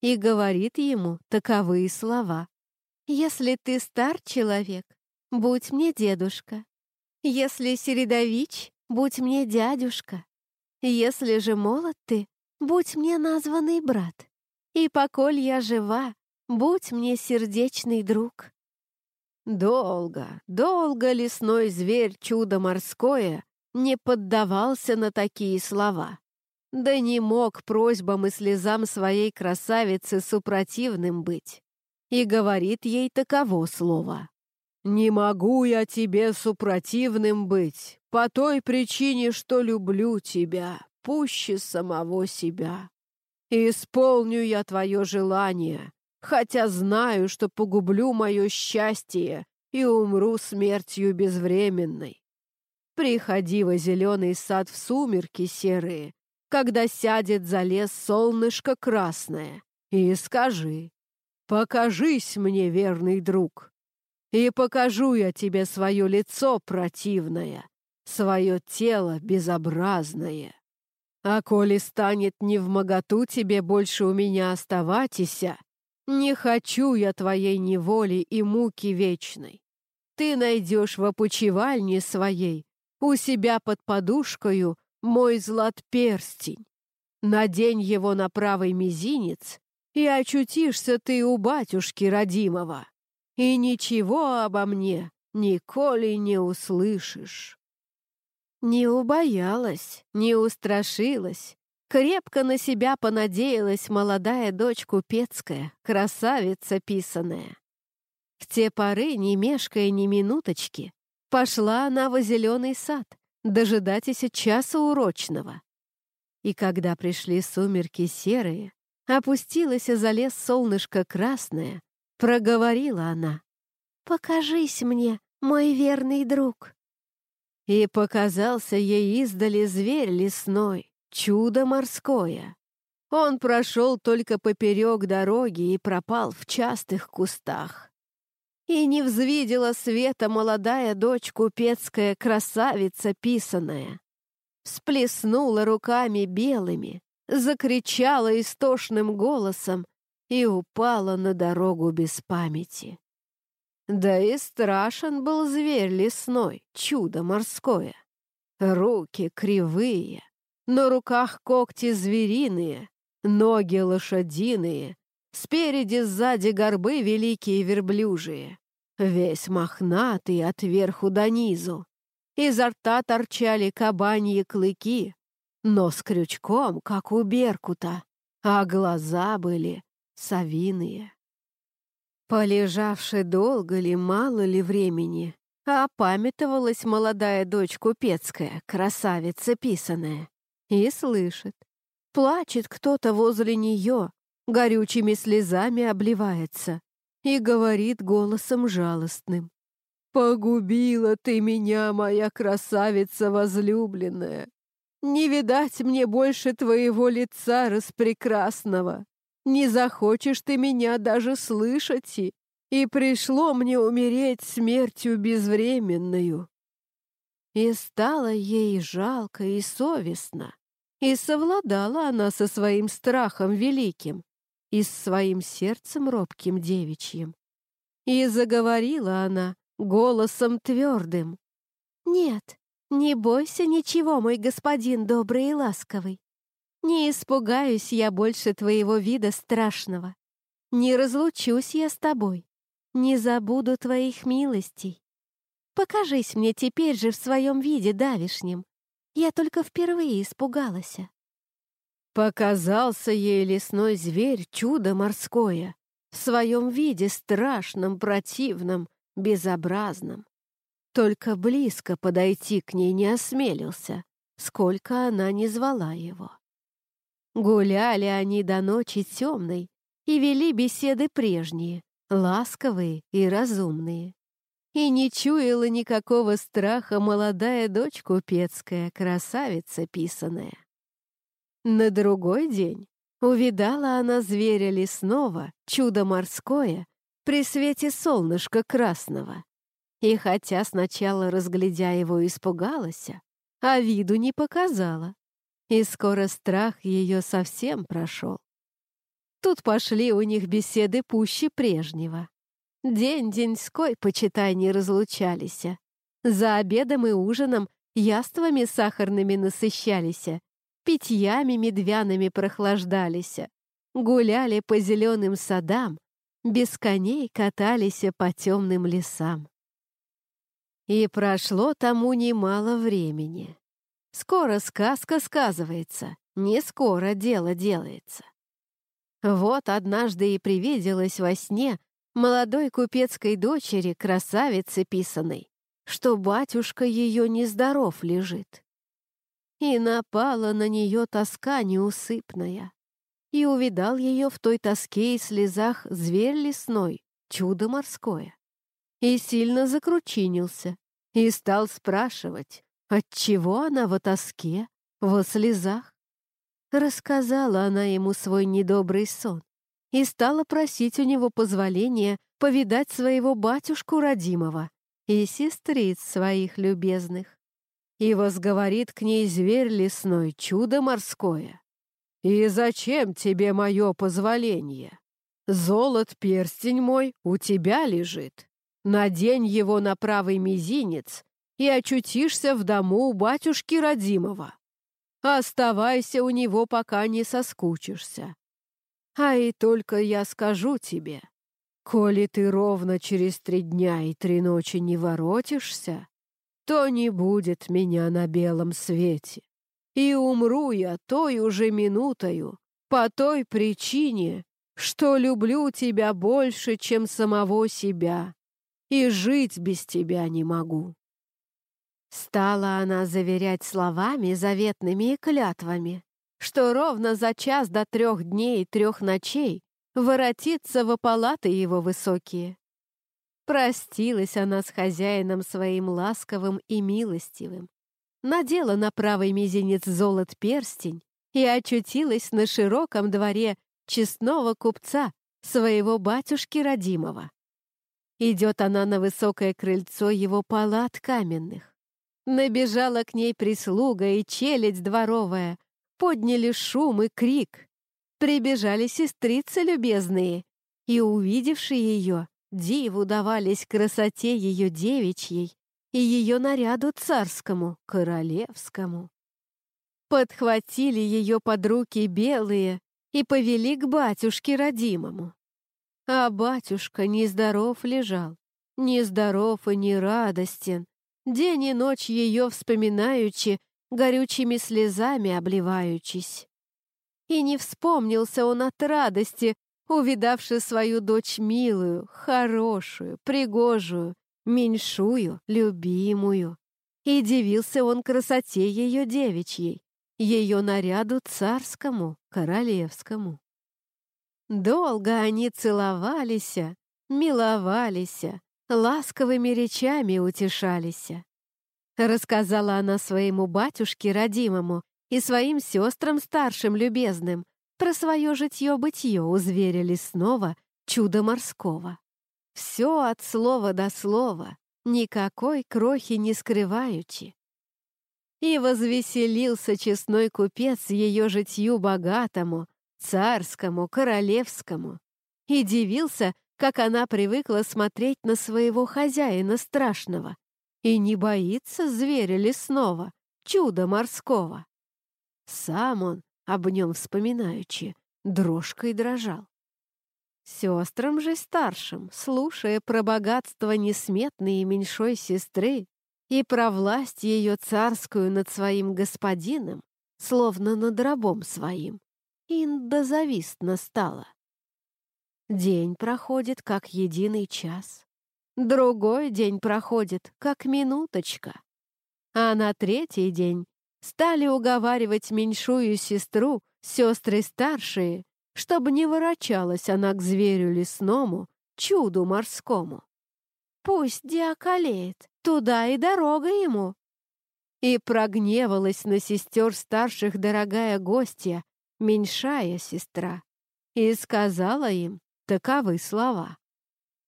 И говорит ему таковые слова. «Если ты стар человек, будь мне дедушка. Если середович, будь мне дядюшка. Если же молод ты, будь мне названный брат, и поколь я жива, будь мне сердечный друг. Долго, долго лесной зверь чудо морское не поддавался на такие слова. Да не мог просьбам и слезам своей красавицы супротивным быть. И говорит ей таково слово. «Не могу я тебе супротивным быть, по той причине, что люблю тебя, пуще самого себя. Исполню я твое желание, хотя знаю, что погублю мое счастье и умру смертью безвременной. Приходи во зеленый сад в сумерки серые, когда сядет за лес солнышко красное, и скажи, покажись мне, верный друг, и покажу я тебе свое лицо противное, свое тело безобразное. А коли станет не в моготу тебе больше у меня оставатися, не хочу я твоей неволи и муки вечной. Ты найдешь в опочивальне своей у себя под подушкою мой злат перстень. Надень его на правый мизинец, и очутишься ты у батюшки родимого и ничего обо мне николи не услышишь». Не убоялась, не устрашилась, крепко на себя понадеялась молодая дочь купецкая, красавица писаная. В те поры, не мешкая ни минуточки, пошла она во зеленый сад, дожидатися часа урочного. И когда пришли сумерки серые, опустилось за лес солнышко красное, Проговорила она. «Покажись мне, мой верный друг». И показался ей издали зверь лесной, чудо морское. Он прошел только поперек дороги и пропал в частых кустах. И не взвидела света молодая дочь купецкая красавица писаная. Сплеснула руками белыми, закричала истошным голосом и упала на дорогу без памяти. Да и страшен был зверь лесной, чудо морское. Руки кривые, на руках когти звериные, ноги лошадиные, спереди-сзади горбы великие верблюжие, весь мохнатый от верху до низу. Изо рта торчали кабаньи клыки, нос крючком, как у беркута, а глаза были совиные. Полежавши долго ли, мало ли времени, а памятовалась молодая дочь купецкая, красавица писаная, и слышит. Плачет кто-то возле нее, горючими слезами обливается и говорит голосом жалостным. «Погубила ты меня, моя красавица возлюбленная! Не видать мне больше твоего лица распрекрасного!» Не захочешь ты меня даже слышать, и, пришло мне умереть смертью безвременную». И стало ей жалко и совестно, и совладала она со своим страхом великим и с своим сердцем робким девичьим. И заговорила она голосом твердым. «Нет, не бойся ничего, мой господин добрый и ласковый. Не испугаюсь я больше твоего вида страшного. Не разлучусь я с тобой. Не забуду твоих милостей. Покажись мне теперь же в своем виде давишнем. Я только впервые испугалась. Показался ей лесной зверь чудо морское, в своем виде страшном, противном, безобразном. Только близко подойти к ней не осмелился, сколько она не звала его. Гуляли они до ночи темной и вели беседы прежние, ласковые и разумные. И не чуяла никакого страха молодая дочь купецкая, красавица писаная. На другой день увидала она зверя лесного, чудо морское, при свете солнышка красного. И хотя сначала, разглядя его, испугалась, а виду не показала, и скоро страх ее совсем прошел. Тут пошли у них беседы пуще прежнего. День-деньской, почитай, не разлучались. За обедом и ужином яствами сахарными насыщались, питьями медвяными прохлаждались, гуляли по зеленым садам, без коней катались по темным лесам. И прошло тому немало времени. Скоро сказка сказывается, не скоро дело делается. Вот однажды и привиделось во сне молодой купецкой дочери, красавице писаной, что батюшка ее нездоров лежит. И напала на нее тоска неусыпная. И увидал ее в той тоске и слезах зверь лесной, чудо морское. И сильно закручинился, и стал спрашивать, Отчего она во тоске, во слезах? Рассказала она ему свой недобрый сон и стала просить у него позволения повидать своего батюшку родимого и сестриц своих любезных. И возговорит к ней зверь лесной, чудо морское. «И зачем тебе мое позволение? Золот перстень мой у тебя лежит. Надень его на правый мизинец и очутишься в дому у батюшки родимого. Оставайся у него, пока не соскучишься. А и только я скажу тебе, коли ты ровно через три дня и три ночи не воротишься, то не будет меня на белом свете. И умру я той уже минутою, по той причине, что люблю тебя больше, чем самого себя, и жить без тебя не могу. Стала она заверять словами заветными и клятвами, что ровно за час до трех дней и трех ночей воротится во палаты его высокие. Простилась она с хозяином своим ласковым и милостивым, надела на правый мизинец золот перстень и очутилась на широком дворе честного купца, своего батюшки родимого. Идет она на высокое крыльцо его палат каменных. Набежала к ней прислуга и челядь дворовая, подняли шум и крик. Прибежали сестрицы любезные, и, увидевши ее, диву давались красоте ее девичьей и ее наряду царскому, королевскому. Подхватили ее под руки белые и повели к батюшке родимому. А батюшка нездоров лежал, нездоров и не радостен, день и ночь ее вспоминаючи, горючими слезами обливаючись. И не вспомнился он от радости, увидавши свою дочь милую, хорошую, пригожую, меньшую, любимую. И дивился он красоте ее девичьей, ее наряду царскому, королевскому. Долго они целовались, миловались, ласковыми речами утешались. Рассказала она своему батюшке родимому и своим сестрам старшим любезным про свое житье-бытье у зверя лесного, чудо морского. Все от слова до слова, никакой крохи не скрываючи. И возвеселился честной купец ее житью богатому, царскому, королевскому, и дивился, как она привыкла смотреть на своего хозяина страшного и не боится зверя лесного, чуда морского. Сам он, об нем вспоминаючи, дрожкой дрожал. Сестрам же старшим, слушая про богатство несметной и меньшой сестры и про власть ее царскую над своим господином, словно над рабом своим, Инда завистно стала. День проходит, как единый час. Другой день проходит, как минуточка. А на третий день стали уговаривать меньшую сестру, сестры старшие, чтобы не ворочалась она к зверю лесному, чуду морскому. Пусть диаколеет, туда и дорога ему. И прогневалась на сестер старших дорогая гостья, меньшая сестра, и сказала им таковы слова.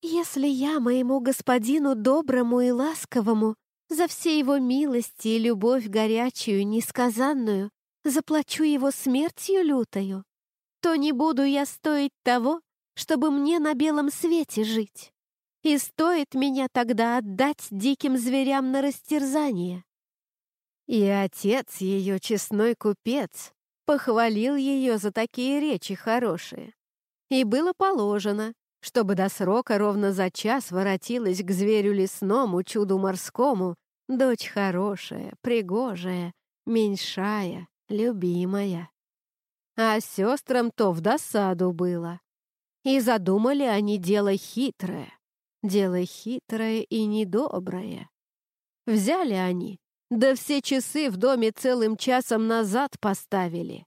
«Если я моему господину доброму и ласковому за все его милости и любовь горячую, несказанную, заплачу его смертью лютою, то не буду я стоить того, чтобы мне на белом свете жить. И стоит меня тогда отдать диким зверям на растерзание». И отец ее, честной купец, похвалил ее за такие речи хорошие. И было положено, чтобы до срока ровно за час воротилась к зверю лесному, чуду морскому, дочь хорошая, пригожая, меньшая, любимая. А сестрам то в досаду было. И задумали они дело хитрое, дело хитрое и недоброе. Взяли они, да все часы в доме целым часом назад поставили.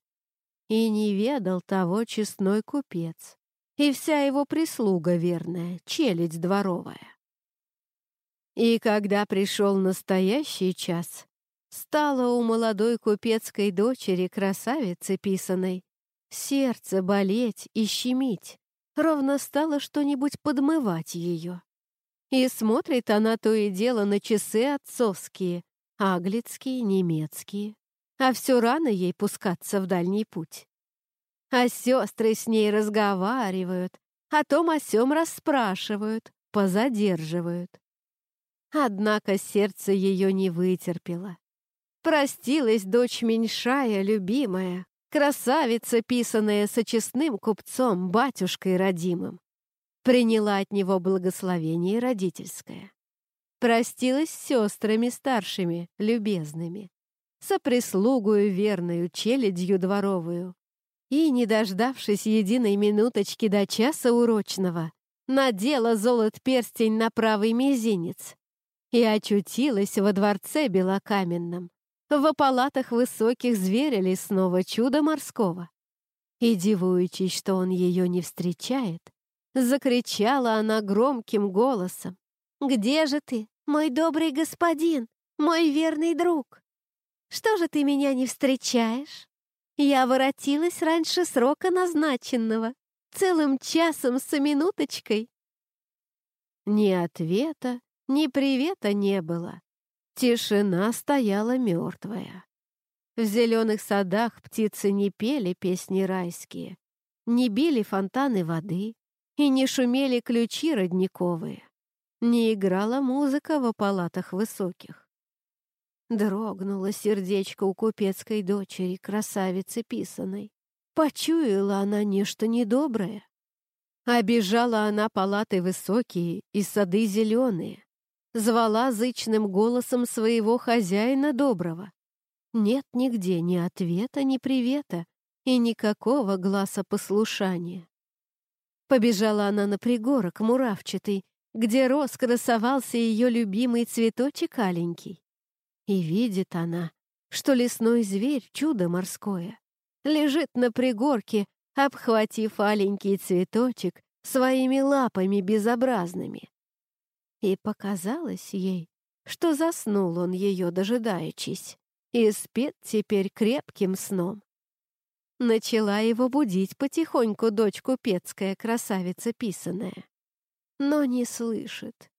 И не ведал того честной купец, и вся его прислуга верная, челядь дворовая. И когда пришел настоящий час, стало у молодой купецкой дочери красавицы писаной сердце болеть и щемить, ровно стало что-нибудь подмывать ее. И смотрит она то и дело на часы отцовские, аглицкие, немецкие, а все рано ей пускаться в дальний путь. А сестры с ней разговаривают, о том о сём расспрашивают, позадерживают. Однако сердце ее не вытерпело. Простилась дочь меньшая, любимая, красавица, писанная со честным купцом, батюшкой родимым. Приняла от него благословение родительское. Простилась с сестрами старшими, любезными, со прислугою верную, челядью дворовую. И, не дождавшись единой минуточки до часа урочного, надела золот перстень на правый мизинец и очутилась во дворце белокаменном, в палатах высоких зверя лесного чуда морского. И, дивуючись, что он ее не встречает, Закричала она громким голосом. «Где же ты, мой добрый господин, мой верный друг? Что же ты меня не встречаешь? Я воротилась раньше срока назначенного, целым часом с минуточкой». Ни ответа, ни привета не было. Тишина стояла мертвая. В зеленых садах птицы не пели песни райские, не били фонтаны воды и не шумели ключи родниковые, не играла музыка в палатах высоких. Дрогнуло сердечко у купецкой дочери, красавицы писаной. Почуяла она нечто недоброе. Обижала она палаты высокие и сады зеленые, звала зычным голосом своего хозяина доброго. Нет нигде ни ответа, ни привета и никакого глаза послушания. Побежала она на пригорок муравчатый, где рос красовался ее любимый цветочек аленький. И видит она, что лесной зверь, чудо морское, лежит на пригорке, обхватив аленький цветочек своими лапами безобразными. И показалось ей, что заснул он ее, дожидаючись, и спит теперь крепким сном. Начала его будить потихоньку дочь купецкая, красавица писаная. Но не слышит.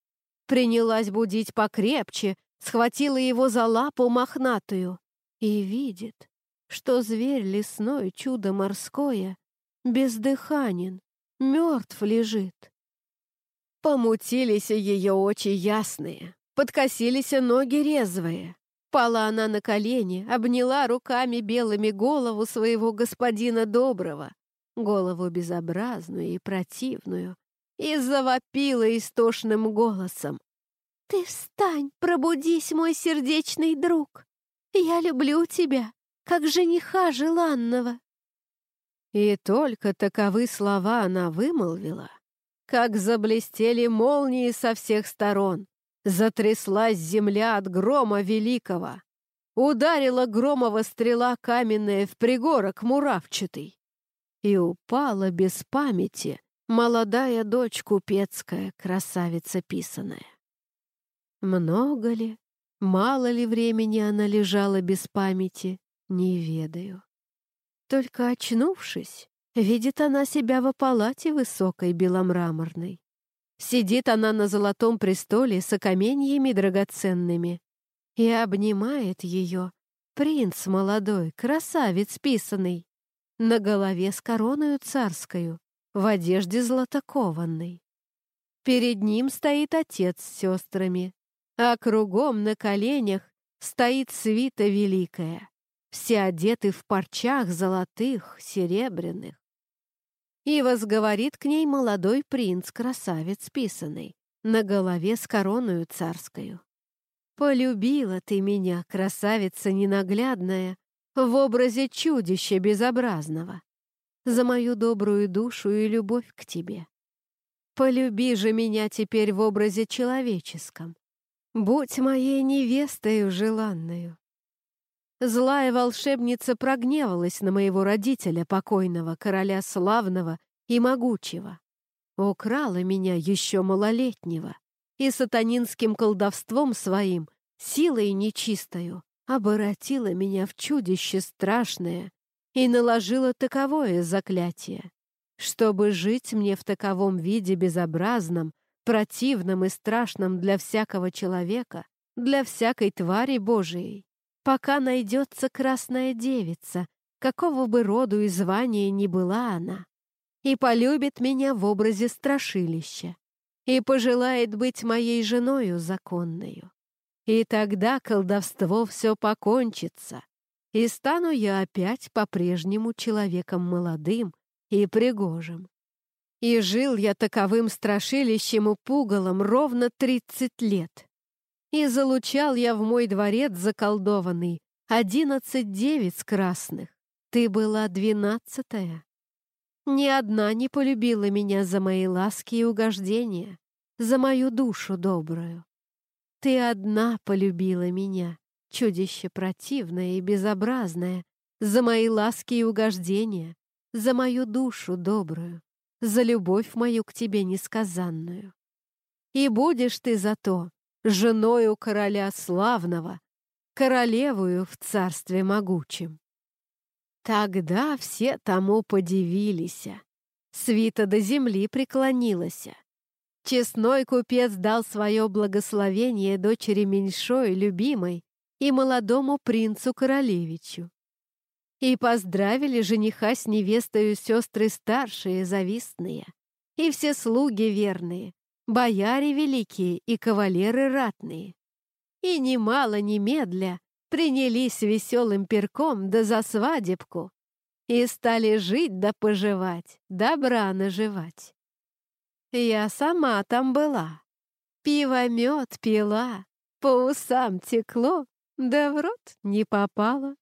Принялась будить покрепче, схватила его за лапу мохнатую и видит, что зверь лесной, чудо морское, бездыханен, мертв лежит. Помутились ее очи ясные, подкосились ноги резвые. Пала она на колени, обняла руками белыми голову своего господина доброго, голову безобразную и противную, и завопила истошным голосом. «Ты встань, пробудись, мой сердечный друг! Я люблю тебя, как жениха желанного!» И только таковы слова она вымолвила, как заблестели молнии со всех сторон, затряслась земля от грома великого, ударила громова стрела каменная в пригорок муравчатый, и упала без памяти молодая дочь купецкая, красавица писаная. Много ли, мало ли времени она лежала без памяти, не ведаю. Только очнувшись, видит она себя в палате высокой беломраморной. Сидит она на золотом престоле с окаменьями драгоценными и обнимает ее принц молодой, красавец писанный, на голове с короною царскою, в одежде златокованной. Перед ним стоит отец с сестрами, а кругом на коленях стоит свита великая, все одеты в парчах золотых, серебряных. И возговорит к ней молодой принц-красавец писаный, на голове с короною царскою. «Полюбила ты меня, красавица ненаглядная, в образе чудища безобразного, за мою добрую душу и любовь к тебе. Полюби же меня теперь в образе человеческом, будь моей невестою желанную, Злая волшебница прогневалась на моего родителя, покойного, короля славного и могучего. Украла меня еще малолетнего и сатанинским колдовством своим, силой нечистою, оборотила меня в чудище страшное и наложила таковое заклятие, чтобы жить мне в таковом виде безобразном, противном и страшном для всякого человека, для всякой твари Божией пока найдется красная девица, какого бы роду и звания ни была она, и полюбит меня в образе страшилища, и пожелает быть моей женою законною. И тогда колдовство все покончится, и стану я опять по-прежнему человеком молодым и пригожим. И жил я таковым страшилищем и пугалом ровно тридцать лет. И залучал я в мой дворец заколдованный одиннадцать девиц красных. Ты была двенадцатая. Ни одна не полюбила меня за мои ласки и угождения, за мою душу добрую. Ты одна полюбила меня, чудище противное и безобразное, за мои ласки и угождения, за мою душу добрую. За любовь мою к тебе несказанную. И будешь ты зато женою короля славного, королевую в царстве могучем. Тогда все тому подивились. Свита до земли преклонилась. Честной купец дал свое благословение дочери меньшой, любимой, и молодому принцу-королевичу. И поздравили жениха с невестою сестры старшие, завистные, и все слуги верные, бояре великие и кавалеры ратные. И немало немедля принялись веселым перком да за свадебку и стали жить да поживать, добра наживать. Я сама там была, пиво-мед пила, по усам текло, да в рот не попало.